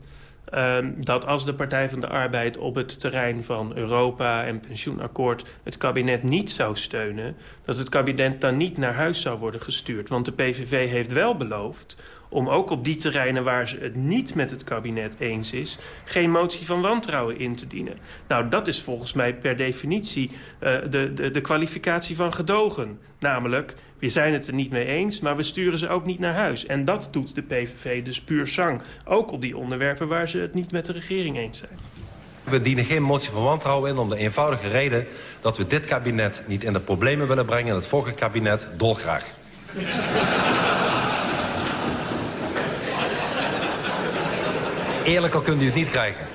Uh, dat als de Partij van de Arbeid op het terrein van Europa en pensioenakkoord het kabinet niet zou steunen, dat het kabinet dan niet naar huis zou worden gestuurd. Want de PVV heeft wel beloofd om ook op die terreinen waar ze het niet met het kabinet eens is... geen motie van wantrouwen in te dienen. Nou, dat is volgens mij per definitie uh, de, de, de kwalificatie van gedogen. Namelijk, we zijn het er niet mee eens, maar we sturen ze ook niet naar huis. En dat doet de PVV dus puur zang. Ook op die onderwerpen waar ze het niet met de regering eens zijn. We dienen geen motie van wantrouwen in om de eenvoudige reden... dat we dit kabinet niet in de problemen willen brengen... en het vorige kabinet dolgraag. Eerlijker kunt u het niet krijgen.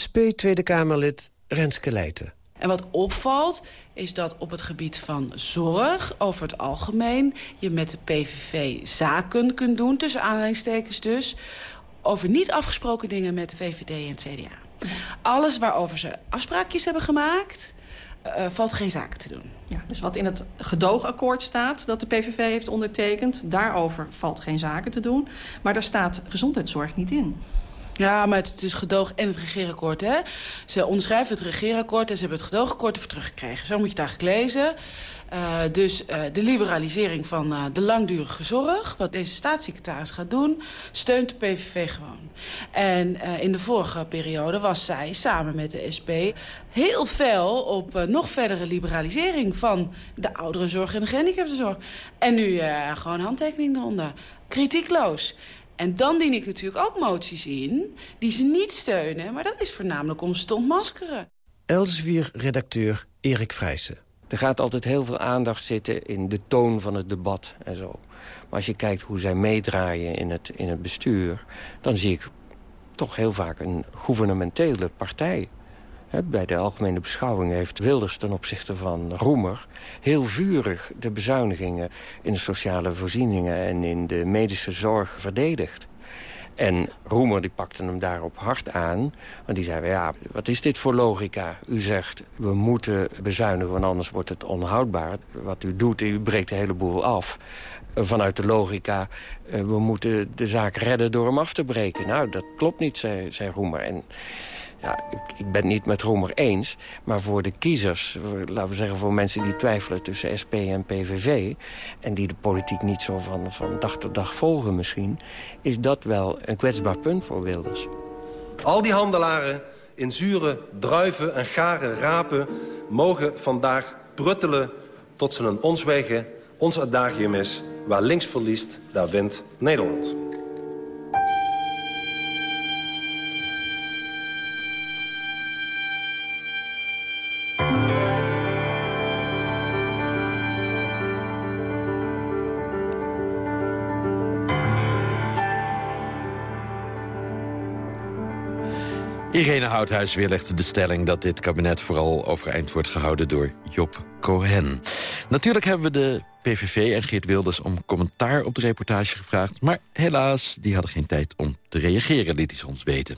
SP Tweede Kamerlid Renske Leijten. En wat opvalt is dat op het gebied van zorg over het algemeen... je met de PVV zaken kunt doen, tussen aanleidingstekens dus... over niet afgesproken dingen met de VVD en het CDA. Alles waarover ze afspraakjes hebben gemaakt... Uh, valt geen zaken te doen. Ja, dus wat in het gedoogakkoord staat dat de PVV heeft ondertekend... daarover valt geen zaken te doen. Maar daar staat gezondheidszorg niet in. Ja, maar het is gedoog en het regeerakkoord. Hè? Ze onderschrijven het regeerakkoord en ze hebben het gedoogakkoord ervoor teruggekregen. Zo moet je het eigenlijk lezen. Uh, dus uh, de liberalisering van uh, de langdurige zorg, wat deze staatssecretaris gaat doen, steunt de PVV gewoon. En in de vorige periode was zij samen met de SP heel fel op nog verdere liberalisering van de ouderenzorg en de gehandicaptenzorg. En nu gewoon handtekening eronder. Kritiekloos. En dan dien ik natuurlijk ook moties in die ze niet steunen. Maar dat is voornamelijk om ze te ontmaskeren. Elsevier-redacteur Erik Vrijsen. Er gaat altijd heel veel aandacht zitten in de toon van het debat en zo. Maar als je kijkt hoe zij meedraaien in het, in het bestuur... dan zie ik toch heel vaak een gouvernementele partij. Bij de algemene beschouwing heeft Wilders ten opzichte van Roemer... heel vurig de bezuinigingen in de sociale voorzieningen... en in de medische zorg verdedigd. En Roemer die pakte hem daarop hard aan. Want die zei, ja, wat is dit voor logica? U zegt, we moeten bezuinigen, want anders wordt het onhoudbaar. Wat u doet, u breekt de hele boel af vanuit de logica... Uh, we moeten de zaak redden door hem af te breken. Nou, dat klopt niet, zei, zei Roemer. En ja, ik, ik, ben niet met Roemer eens. Maar voor de kiezers, laten we zeggen voor mensen die twijfelen tussen SP en PVV... en die de politiek niet zo van, van dag tot dag volgen misschien... is dat wel een kwetsbaar punt voor Wilders. Al die handelaren in zure druiven en gare rapen... mogen vandaag pruttelen tot ze een ons wegen, ons adagium is... waar links verliest, daar wint Nederland. Irene Houthuis weerlegde de stelling dat dit kabinet vooral overeind wordt gehouden door Job Cohen. Natuurlijk hebben we de PVV en Geert Wilders om commentaar op de reportage gevraagd... maar helaas, die hadden geen tijd om te reageren, liet hij ons weten.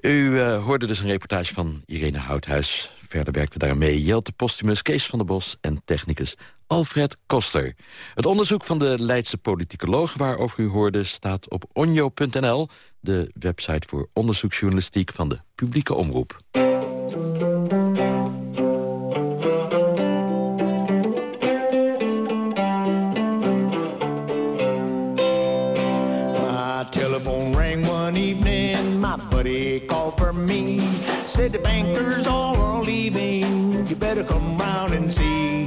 U uh, hoorde dus een reportage van Irene Houthuis. Verder werkte daar mee Jelte Postumus, Kees van der Bos en technicus Alfred Koster. Het onderzoek van de Leidse politicoloog waarover u hoorde... staat op onjo.nl, de website voor onderzoeksjournalistiek van de publieke omroep. The bankers all are leaving, you better come round and see.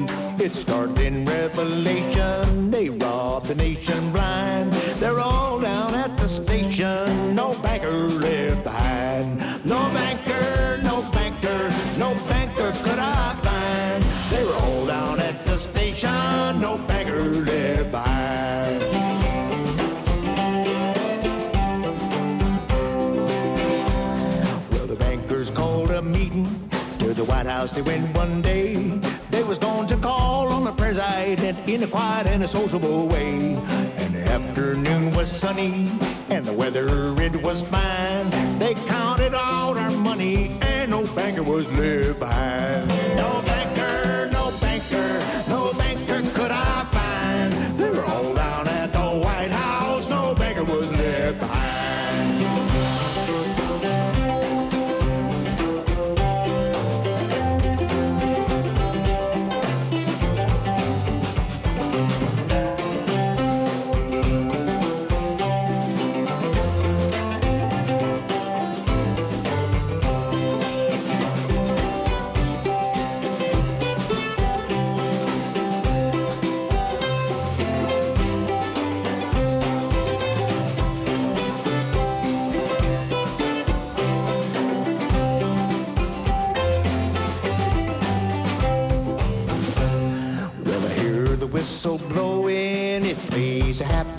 It started in Revelation, they robbed the nation blind. They're all down at the station, no banker left behind. No banker, no banker, no banker could I find. They were all down at the station, no banker left behind. Well, the bankers called a meeting to the White House. They went one day. Call on the president in a quiet and a sociable way. And the afternoon was sunny and the weather it was fine. They counted all our money and no banker was left behind. No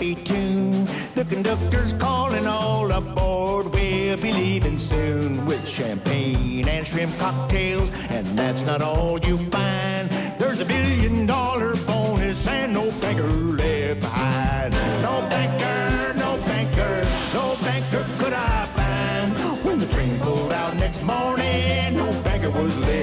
happy tune. The conductor's calling all aboard, we'll be leaving soon with champagne and shrimp cocktails. And that's not all you find. There's a billion dollar bonus and no banker left behind. No banker, no banker, no banker could I find. When the train pulled out next morning, no banker was left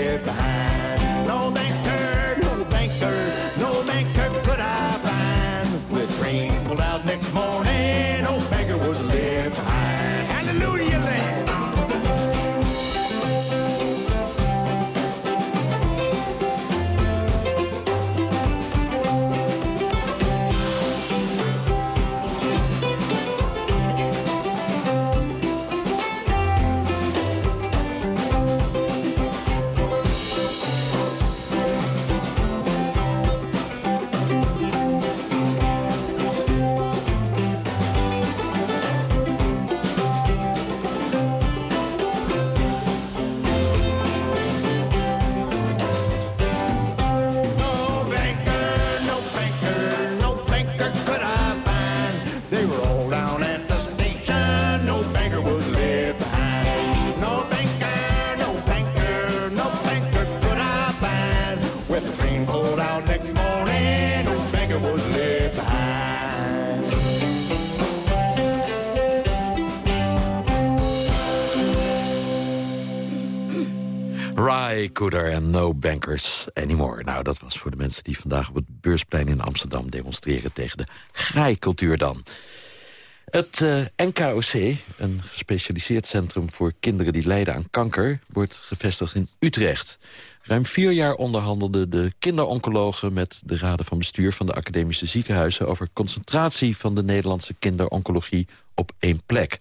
Ray Cooder en No Bankers Anymore. Nou, dat was voor de mensen die vandaag op het Beursplein in Amsterdam demonstreren tegen de graaikultuur dan. Het uh, NKOC, een gespecialiseerd centrum voor kinderen die lijden aan kanker... wordt gevestigd in Utrecht. Ruim vier jaar onderhandelden de kinderoncologen met de raden van bestuur van de academische ziekenhuizen... over concentratie van de Nederlandse kinderoncologie op één plek.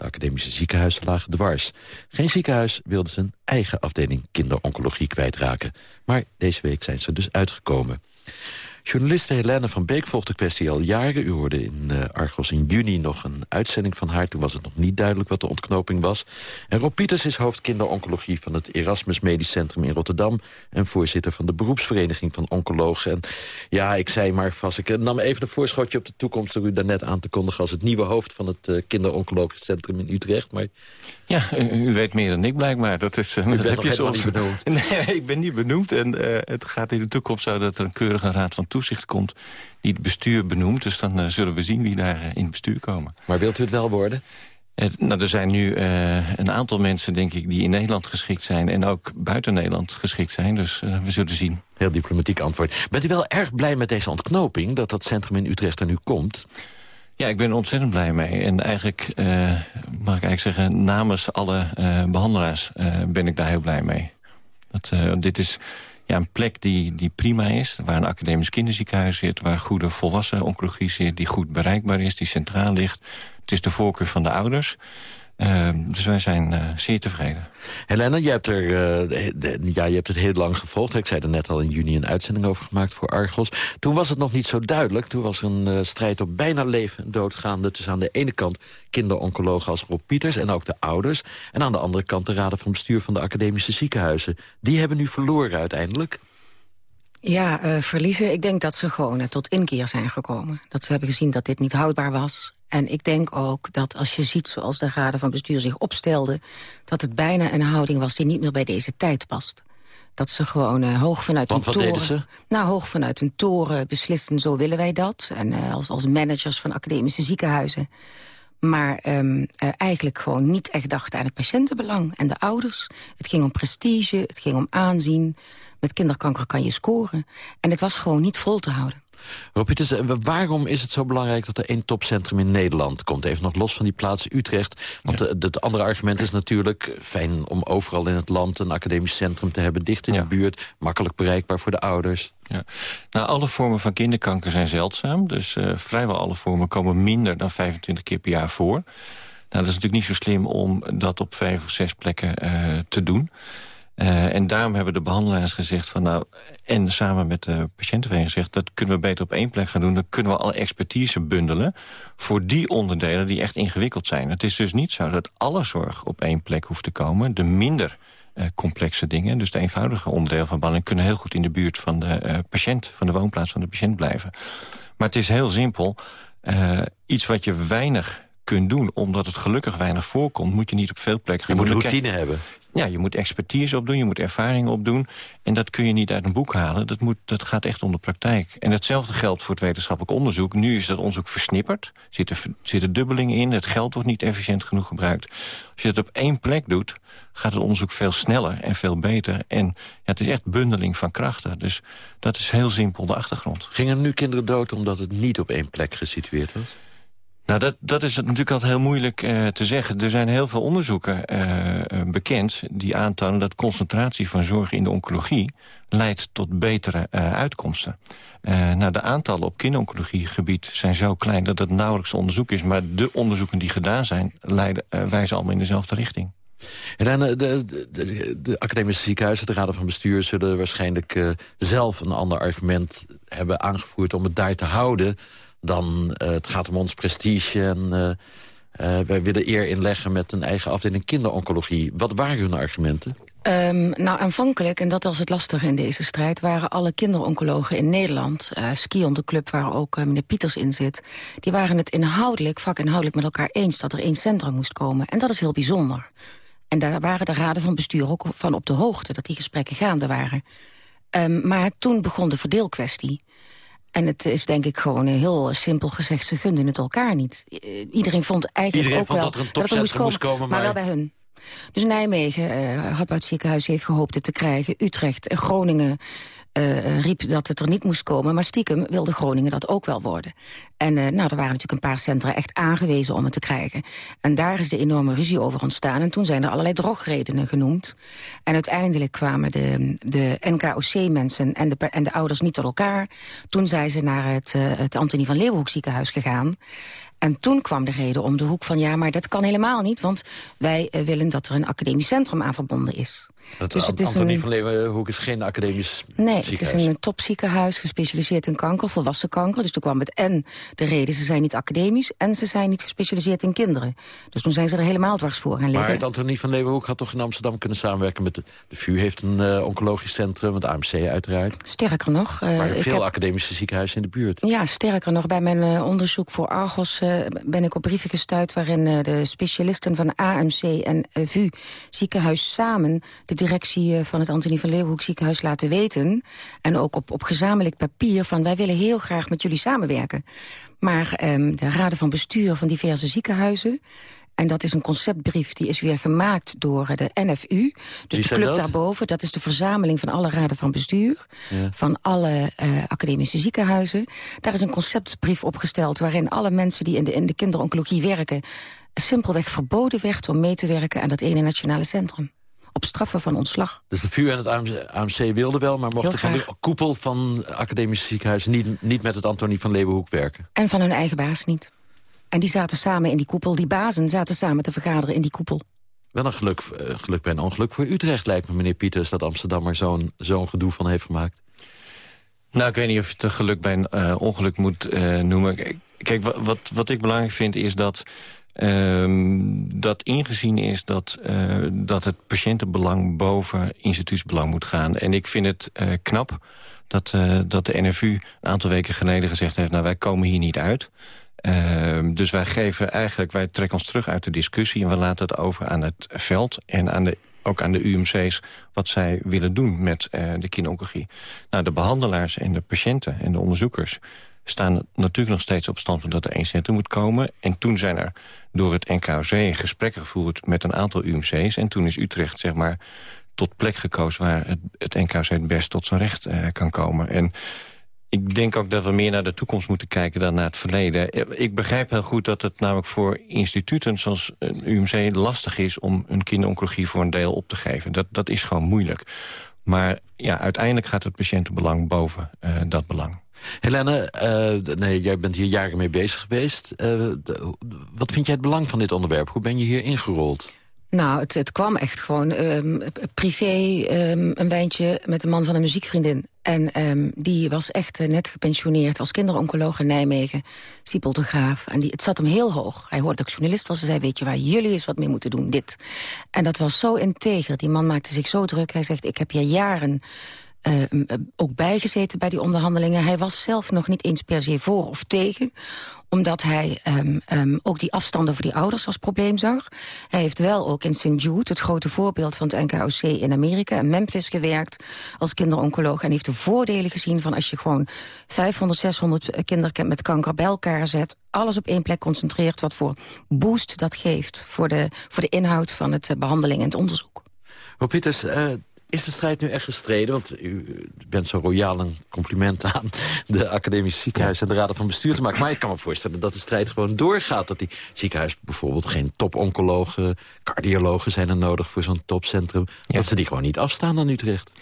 De academische ziekenhuizen lagen dwars. Geen ziekenhuis wilde zijn eigen afdeling kinderoncologie kwijtraken. Maar deze week zijn ze dus uitgekomen. Journaliste Helene van Beek volgt de kwestie al jaren. U hoorde in uh, Argos in juni nog een uitzending van haar. Toen was het nog niet duidelijk wat de ontknoping was. En Rob Pieters is hoofd kinderoncologie van het Erasmus Medisch Centrum in Rotterdam... en voorzitter van de beroepsvereniging van oncologen. En ja, ik zei maar vast, ik nam even een voorschotje op de toekomst... door u daarnet aan te kondigen als het nieuwe hoofd van het uh, kinderoncologisch centrum in Utrecht. Maar... Ja, u, weet meer dan ik blijkbaar. Dat is, uh, u dat heb je zoals... niet benoemd. Nee, ik ben niet benoemd. En het gaat in de toekomst zo dat er een keurige raad van toezicht komt... die het bestuur benoemt. Dus dan uh, zullen we zien wie daar in het bestuur komen. Maar wilt u het wel worden? nou, er zijn nu uh, een aantal mensen, denk ik, die in Nederland geschikt zijn... en ook buiten Nederland geschikt zijn. Dus we zullen zien. Heel diplomatiek antwoord. Bent u wel erg blij met deze ontknoping... dat dat centrum in Utrecht er nu komt? Ja, ik ben er ontzettend blij mee. En eigenlijk, mag ik eigenlijk zeggen, namens alle behandelaars... ben ik daar heel blij mee. Dat, dit is ja, een plek die, die prima is. Waar een academisch kinderziekenhuis zit. Waar goede volwassen oncologie zit. Die goed bereikbaar is. Die centraal ligt. Het is de voorkeur van de ouders. Uh, dus wij zijn uh, zeer tevreden. Helena, je hebt, er, uh, de, ja, je hebt het heel lang gevolgd. Ik zei er net al in juni een uitzending over gemaakt voor Argos. Toen was het nog niet zo duidelijk. Toen was er een strijd op bijna leven en doodgaande... tussen aan de ene kant kinderoncologen als Rob Pieters en ook de ouders... en aan de andere kant de raden van bestuur van de academische ziekenhuizen. Die hebben nu verloren uiteindelijk. Ja, verliezen. Ik denk dat ze gewoon tot inkeer zijn gekomen. Dat ze hebben gezien dat dit niet houdbaar was. En ik denk ook dat als je ziet zoals de raden van bestuur zich opstelden... dat het bijna een houding was die niet meer bij deze tijd past. Dat ze gewoon uh, hoog vanuit een toren... Nou, hoog vanuit een toren beslisten, zo willen wij dat. En uh, als, als managers van academische ziekenhuizen. Maar um, uh, eigenlijk gewoon niet echt dachten aan het patiëntenbelang en de ouders. Het ging om prestige, het ging om aanzien. Met kinderkanker kan je scoren. En het was gewoon niet vol te houden. Rob Pieters, waarom is het zo belangrijk dat er één topcentrum in Nederland komt? Even nog los van die plaats Utrecht. Want ja. het andere argument is natuurlijk fijn om overal in het land... een academisch centrum te hebben, dicht in ja. de buurt. Makkelijk bereikbaar voor de ouders. Ja. Nou, alle vormen van kinderkanker zijn zeldzaam. Dus uh, vrijwel alle vormen komen minder dan 25 keer per jaar voor. Nou, dat is natuurlijk niet zo slim om dat op vijf of zes plekken uh, te doen. Uh, en daarom hebben de behandelaars gezegd van nou... en samen met de patiëntenvereniging gezegd... dat kunnen we beter op één plek gaan doen. Dan kunnen we alle expertise bundelen... voor die onderdelen die echt ingewikkeld zijn. Het is dus niet zo dat alle zorg op één plek hoeft te komen. De minder uh, complexe dingen, dus de eenvoudige onderdelen van behandeling... kunnen heel goed in de buurt van de uh, patiënt... van de woonplaats van de patiënt blijven. Maar het is heel simpel. iets wat je weinig kunt doen, omdat het gelukkig weinig voorkomt... moet je niet op veel plekken gaan Je moet routine hebben. Ja, je moet expertise opdoen, je moet ervaring opdoen. En dat kun je niet uit een boek halen. Dat, moet, dat gaat echt om de praktijk. En hetzelfde geldt voor het wetenschappelijk onderzoek. Nu is dat onderzoek versnipperd. Er zitten, zitten dubbelingen in. Het geld wordt niet efficiënt genoeg gebruikt. Als je dat op één plek doet, gaat het onderzoek veel sneller en veel beter. En ja, het is echt bundeling van krachten. Dus dat is heel simpel de achtergrond. Gingen er nu kinderen dood omdat het niet op één plek gesitueerd was? Nou, dat, dat is natuurlijk altijd heel moeilijk uh, te zeggen. Er zijn heel veel onderzoeken uh, bekend die aantonen... dat concentratie van zorg in de oncologie leidt tot betere uitkomsten. nou, de aantallen op kinderoncologiegebied zijn zo klein... dat het nauwelijks onderzoek is. Maar de onderzoeken die gedaan zijn, leiden, wijzen allemaal in dezelfde richting. En dan de, de, de, de, academische ziekenhuizen, de raden van bestuur... zullen waarschijnlijk zelf een ander argument hebben aangevoerd... om het daar te houden dan uh, het gaat om ons prestige en uh, uh, wij willen eer inleggen met een eigen afdeling kinderoncologie. Wat waren hun argumenten? Um, nou, aanvankelijk, en dat was het lastige in deze strijd... waren alle kinderoncologen in Nederland, uh, Skion de club waar ook meneer Pieters in zit... die waren het inhoudelijk, vakinhoudelijk met elkaar eens... dat er één centrum moest komen. En dat is heel bijzonder. En daar waren de raden van bestuur ook van op de hoogte... dat die gesprekken gaande waren. Um, maar toen begon de verdeelkwestie... En het is denk ik gewoon heel simpel gezegd, ze gunden het elkaar niet. Iedereen vond eigenlijk Iedereen ook vond wel dat er een topcentrum moest komen, moest komen, maar... maar wel bij hun. Dus Nijmegen, uh, Radboudziekenhuis heeft gehoopt het te krijgen. Utrecht en Groningen uh, riep dat het er niet moest komen. Maar stiekem wilde Groningen dat ook wel worden. En uh, nou, er waren natuurlijk een paar centra echt aangewezen om het te krijgen. En daar is de enorme ruzie over ontstaan. En toen zijn er allerlei drogredenen genoemd. En uiteindelijk kwamen de, de NKOC-mensen en de, en de ouders niet tot elkaar. Toen zijn ze naar het, uh, het Antonie van Leeuwenhoek ziekenhuis gegaan. En toen kwam de reden om de hoek van... ja, maar dat kan helemaal niet, want wij willen dat er een academisch centrum aan verbonden is. Dat, dus het is Antonie een... van Leeuwenhoek is geen academisch Nee, ziekenhuis. het is een topziekenhuis gespecialiseerd in kanker, volwassen kanker. Dus toen kwam het en de reden, ze zijn niet academisch... en ze zijn niet gespecialiseerd in kinderen. Dus toen zijn ze er helemaal dwars voor gaan liggen. Maar het Antonie van Leeuwenhoek had toch in Amsterdam kunnen samenwerken met... De, de VU heeft een uh, oncologisch centrum, het AMC uiteraard. Sterker nog... Uh, maar veel heb... academische ziekenhuizen in de buurt. Ja, sterker nog, bij mijn uh, onderzoek voor Argos... ben ik op brieven gestuurd waarin de specialisten van AMC en VU ziekenhuis samen... de directie van het Antonie van Leeuwenhoek ziekenhuis laten weten... en ook op, op gezamenlijk papier van wij willen heel graag met jullie samenwerken. Maar um, de raden van bestuur van diverse ziekenhuizen... En dat is een conceptbrief die is weer gemaakt door de NFU. Dus Wie de club dat? daarboven, dat is de verzameling van alle raden van bestuur... Ja. van alle uh, academische ziekenhuizen. Daar is een conceptbrief opgesteld waarin alle mensen die in de, in de kinderoncologie werken... simpelweg verboden werd om mee te werken aan dat ene nationale centrum op straffen van ontslag. Dus de VU en het AMC wilden wel, maar mochten van de koepel van academische ziekenhuizen niet, niet met het Antonie van Leeuwenhoek werken. En van hun eigen baas niet. En die zaten samen in die koepel, die bazen zaten samen te vergaderen in die koepel. Wel een geluk, uh, geluk bij een ongeluk voor Utrecht lijkt me, meneer Pieters, dat Amsterdam er zo'n zo'n gedoe van heeft gemaakt. Nou, ik weet niet of je het een geluk bij een uh, ongeluk moet uh, noemen. Kijk, wat, wat ik belangrijk vind is dat dat ingezien is dat, uh, dat het patiëntenbelang boven instituutsbelang moet gaan. En ik vind het uh, knap dat, uh, dat de NFU een aantal weken geleden gezegd heeft... nou, wij komen hier niet uit. Uh, dus wij geven eigenlijk, wij trekken ons terug uit de discussie... en we laten het over aan het veld en aan de, ook aan de UMC's... wat zij willen doen met de kinderoncologie. Nou, de behandelaars en de patiënten en de onderzoekers staan natuurlijk nog steeds op standpunt dat er één centrum moet komen. En toen zijn er door het NKOC gesprekken gevoerd met een aantal UMC's. En toen is Utrecht zeg maar tot plek gekozen waar het, het NKOC het best tot zijn recht uh, kan komen. En ik denk ook dat we meer naar de toekomst moeten kijken dan naar het verleden. Ik begrijp heel goed dat het namelijk voor instituten zoals een UMC lastig is... om hun kinderoncologie voor een deel op te geven. Dat, dat is gewoon moeilijk. Maar ja, uiteindelijk gaat het patiëntenbelang boven uh, dat belang. Helene, uh, nee, jij bent hier jaren mee bezig geweest. De, wat vind jij het belang van dit onderwerp? Hoe ben je hier ingerold? Nou, het, het kwam echt gewoon um, privé um, een wijntje met een man van een muziekvriendin. En um, die was echt uh, net gepensioneerd als kinderoncoloog in Nijmegen. Siepel de Graaf. En die, het zat hem heel hoog. Hij hoorde dat ik journalist was. Ze zei, weet je waar jullie eens wat mee moeten doen? Dit. En dat was zo integer. Die man maakte zich zo druk. Hij zegt, ik heb hier jaren... Uh, ook bijgezeten bij die onderhandelingen. Hij was zelf nog niet eens per se voor of tegen omdat hij um, um, ook die afstanden voor die ouders als probleem zag. Hij heeft wel ook in St. Jude, het grote voorbeeld van het NKOC in Amerika... in Memphis gewerkt als kinderoncoloog... en heeft de voordelen gezien van als je gewoon 500, 600 kinderen met kanker bij elkaar zet... alles op één plek concentreert, wat voor boost dat geeft... voor de, voor de inhoud van het behandeling en het onderzoek. Rob Pieters, is de strijd nu echt gestreden? Want u bent zo royaal een compliment aan de academische ziekenhuis... en de raden van bestuur te maken. Maar ik kan me voorstellen dat de strijd gewoon doorgaat. Dat die ziekenhuis bijvoorbeeld geen toponcologen, cardiologen zijn er nodig... voor zo'n topcentrum. Ja. Dat ze die gewoon niet afstaan aan Utrecht.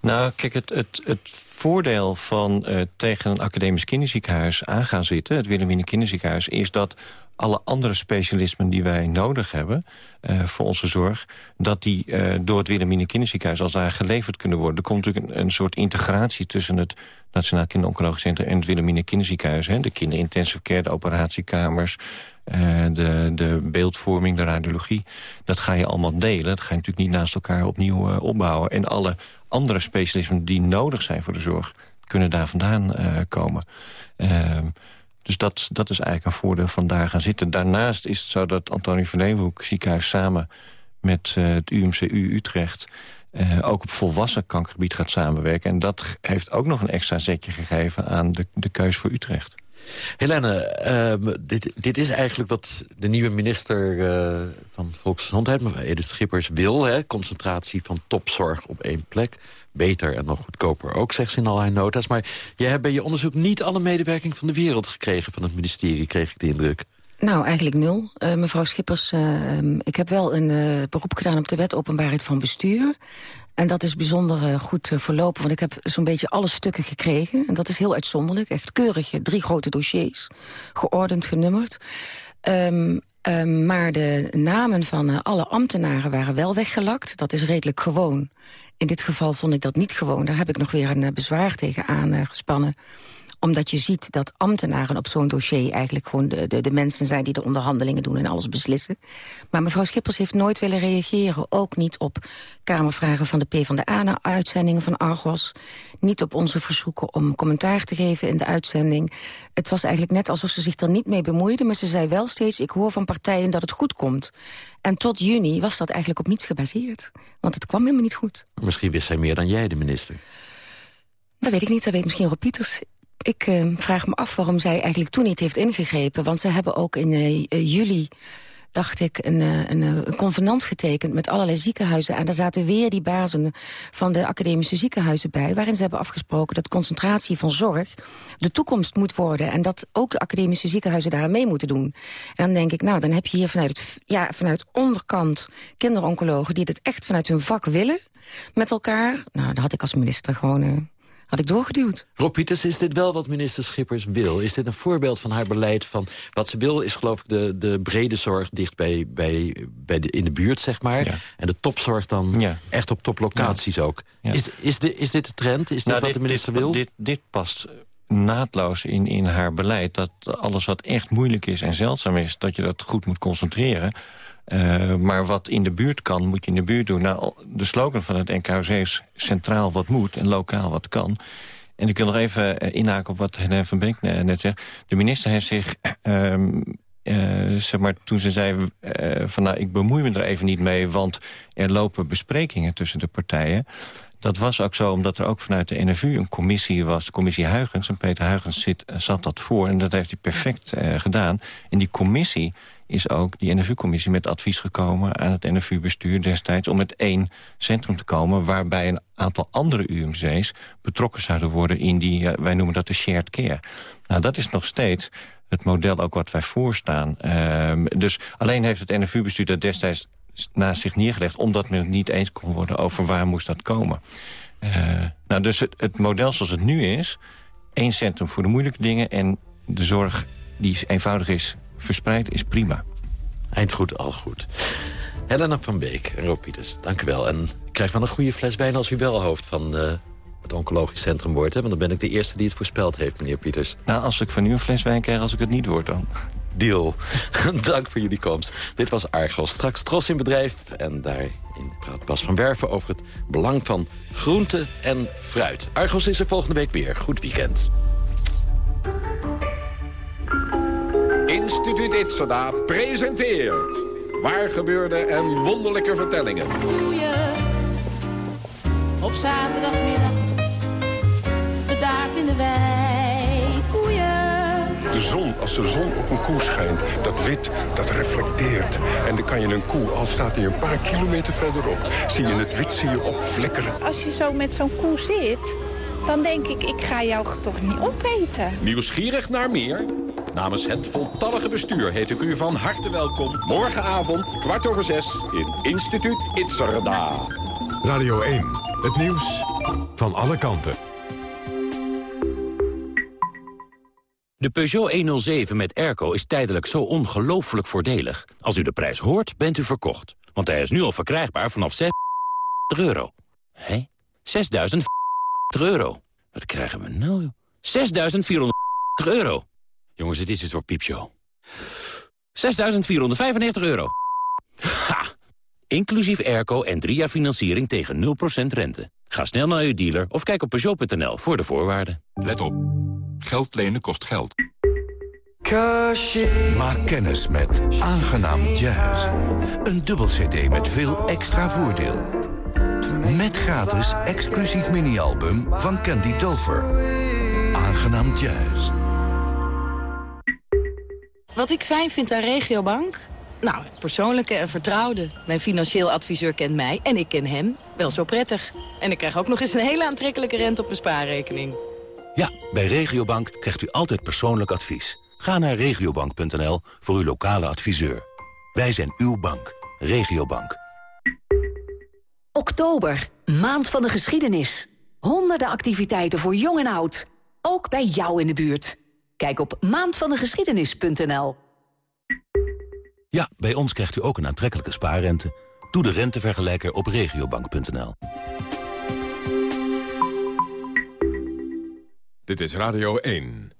Nou, kijk, het, het, het voordeel van uh, tegen een academisch kinderziekenhuis aan gaan zitten... het Wilhelmina Kinderziekenhuis, is dat alle andere specialismen die wij nodig hebben uh, voor onze zorg... dat die uh, door het Wilhelmina Kinderziekenhuis als daar geleverd kunnen worden. Er komt natuurlijk een, een soort integratie tussen het Nationaal Kinderoncologisch Centrum... en het Wilhelmina Kinderziekenhuis. Hè? De kinderintensive care, de operatiekamers... Uh, de, de beeldvorming, de radiologie, dat ga je allemaal delen. Dat ga je natuurlijk niet naast elkaar opnieuw opbouwen. En alle andere specialismen die nodig zijn voor de zorg... kunnen daar vandaan komen. Dus dat, dat is eigenlijk een voordeel van daar gaan zitten. Daarnaast is het zo dat Antonie van Leeuwenhoek ziekenhuis... samen met uh, het UMCU Utrecht... Uh, ook op volwassen kankergebied gaat samenwerken. En dat heeft ook nog een extra zetje gegeven aan de, de keus voor Utrecht. Helene, ehm, dit, dit is eigenlijk wat de nieuwe minister uh, van Volksgezondheid... Edith Schippers wil, hè, concentratie van topzorg op één plek. Beter en nog goedkoper ook, zegt ze in al haar nota's. Maar je hebt bij je onderzoek niet alle medewerking van de wereld gekregen... van het ministerie, kreeg ik de indruk. Nou, eigenlijk nul. Uh, mevrouw Schippers, uh, ik heb wel een uh, beroep gedaan op de wet openbaarheid van bestuur. En dat is bijzonder goed verlopen, want ik heb zo'n beetje alle stukken gekregen. En dat is heel uitzonderlijk, echt keurig. Drie grote dossiers, geordend, genummerd. Um, um, maar de namen van alle ambtenaren waren wel weggelakt. Dat is redelijk gewoon. In dit geval vond ik dat niet gewoon. Daar heb ik nog weer een bezwaar tegen aangespannen omdat je ziet dat ambtenaren op zo'n dossier... eigenlijk gewoon de, de, de, mensen zijn die de onderhandelingen doen en alles beslissen. Maar mevrouw Schippers heeft nooit willen reageren. Ook niet op Kamervragen van de PvdA naar uitzendingen van Argos. Niet op onze verzoeken om commentaar te geven in de uitzending. Het was eigenlijk net alsof ze zich er niet mee bemoeide... maar ze zei wel steeds, ik hoor van partijen dat het goed komt. En tot juni was dat eigenlijk op niets gebaseerd. Want het kwam helemaal niet goed. Misschien wist zij meer dan jij, de minister. Dat weet ik niet, dat weet misschien Rob Pieters. Ik uh, vraag me af waarom zij eigenlijk toen niet heeft ingegrepen. Want ze hebben ook in uh, juli dacht ik, een, een, een, convenant getekend met allerlei ziekenhuizen. En daar zaten weer die bazen van de academische ziekenhuizen bij... waarin ze hebben afgesproken dat concentratie van zorg de toekomst moet worden... en dat ook de academische ziekenhuizen daar mee moeten doen. En dan denk ik, nou, dan heb je hier vanuit, het, ja, vanuit onderkant kinderoncologen... die dit echt vanuit hun vak willen met elkaar. Nou, dat had ik als minister gewoon... Had ik doorgeduwd. Rob Pieters, is dit wel wat minister Schippers wil? Is dit een voorbeeld van haar beleid? Van wat ze wil is geloof ik de, de brede zorg dicht bij, bij, bij de, in de buurt, zeg maar. En de topzorg dan echt op toplocaties ook. Is, is, de, is dit de trend? Is dit nou, wat de minister wil? Dit, dit past naadloos in, in haar beleid. Dat alles wat echt moeilijk is en zeldzaam is... dat je dat goed moet concentreren. Uh, maar wat in de buurt kan, moet je in de buurt doen. Nou, de slogan van het NKOC is centraal wat moet en lokaal wat kan. En ik wil nog even uh, inhaken op wat Helene van Beek net zegt. De minister heeft zich, uh, zeg maar, toen ze zei... van nou, ik bemoei me er even niet mee... want er lopen besprekingen tussen de partijen... Dat was ook zo omdat er ook vanuit de NFU een commissie was, de commissie Huygens. En Peter Huygens zit, zat dat voor en dat heeft hij perfect gedaan. En die commissie is ook die NFU-commissie met advies gekomen aan het NFU-bestuur destijds... om met één centrum te komen waarbij een aantal andere UMC's betrokken zouden worden in die, wij noemen dat de shared care. Nou, dat is nog steeds het model ook wat wij voorstaan. Uh, dus alleen heeft het NFU-bestuur dat destijds naast zich neergelegd... omdat men het niet eens kon worden over waar moest dat komen. Uh, nou, dus het, het model zoals het nu is... één centrum voor de moeilijke dingen... en de zorg die eenvoudig is verspreid is prima. Eind goed, al goed. Helena van Beek en Rob Pieters, dank u wel. En ik krijg wel een goede fles wijn als u wel hoofd van uh, het oncologisch centrum wordt. Hè? Want dan ben ik de eerste die het voorspeld heeft, meneer Pieters. Nou, als ik van u een fles wijn krijg als ik het niet word dan. Deal. dank voor jullie komst. Dit was Argos. Straks Tros in bedrijf. En daarin praat Bas van Werven over het belang van groente en fruit. Argos is er volgende week weer. Goed weekend. Instituut Itzada presenteert... Waar gebeurde en wonderlijke vertellingen. Koeien, op zaterdagmiddag, bedaard in de wei. Koeien. De zon, als de zon op een koe schijnt, dat wit, dat reflecteert. En dan kan je een koe, al staat hij een paar kilometer verderop... zie je het wit zie je opflikkeren. Als je zo met zo'n koe zit, dan denk ik, ik ga jou toch niet opeten. Nieuwsgierig naar meer? Namens het voltallige bestuur heet ik u van harte welkom. Morgenavond, kwart over zes, in Instituut Itzerda. Radio 1, het nieuws van alle kanten. De Peugeot 107 met airco is tijdelijk zo ongelooflijk voordelig. Als u de prijs hoort, bent u verkocht. Want hij is nu al verkrijgbaar vanaf 6 euro. Hé? 6.000 euro. Wat krijgen we nou? 6.400 euro. Jongens, het is een soort piepshow. 6.495 euro. Ha! Inclusief airco en drie jaar financiering tegen 0% rente. Ga snel naar uw dealer of kijk op Peugeot.nl voor de voorwaarden. Let op. Geld lenen kost geld. Maak kennis met Aangenaam Jazz. Een dubbel cd met veel extra voordeel. Met gratis exclusief mini-album van Candy Dover. Aangenaam Jazz. Wat ik fijn vind aan Regiobank? Nou, het persoonlijke en vertrouwde. Mijn financieel adviseur kent mij en ik ken hem wel zo prettig. En ik krijg ook nog eens een hele aantrekkelijke rente op mijn spaarrekening. Ja, bij Regiobank krijgt u altijd persoonlijk advies. Ga naar regiobank.nl voor uw lokale adviseur. Wij zijn uw bank. Regiobank. Oktober, maand van de geschiedenis. Honderden activiteiten voor jong en oud. Ook bij jou in de buurt. Kijk op maandvandegeschiedenis.nl. Ja, bij ons krijgt u ook een aantrekkelijke spaarrente. Doe de rentevergelijker op regiobank.nl. Dit is Radio 1.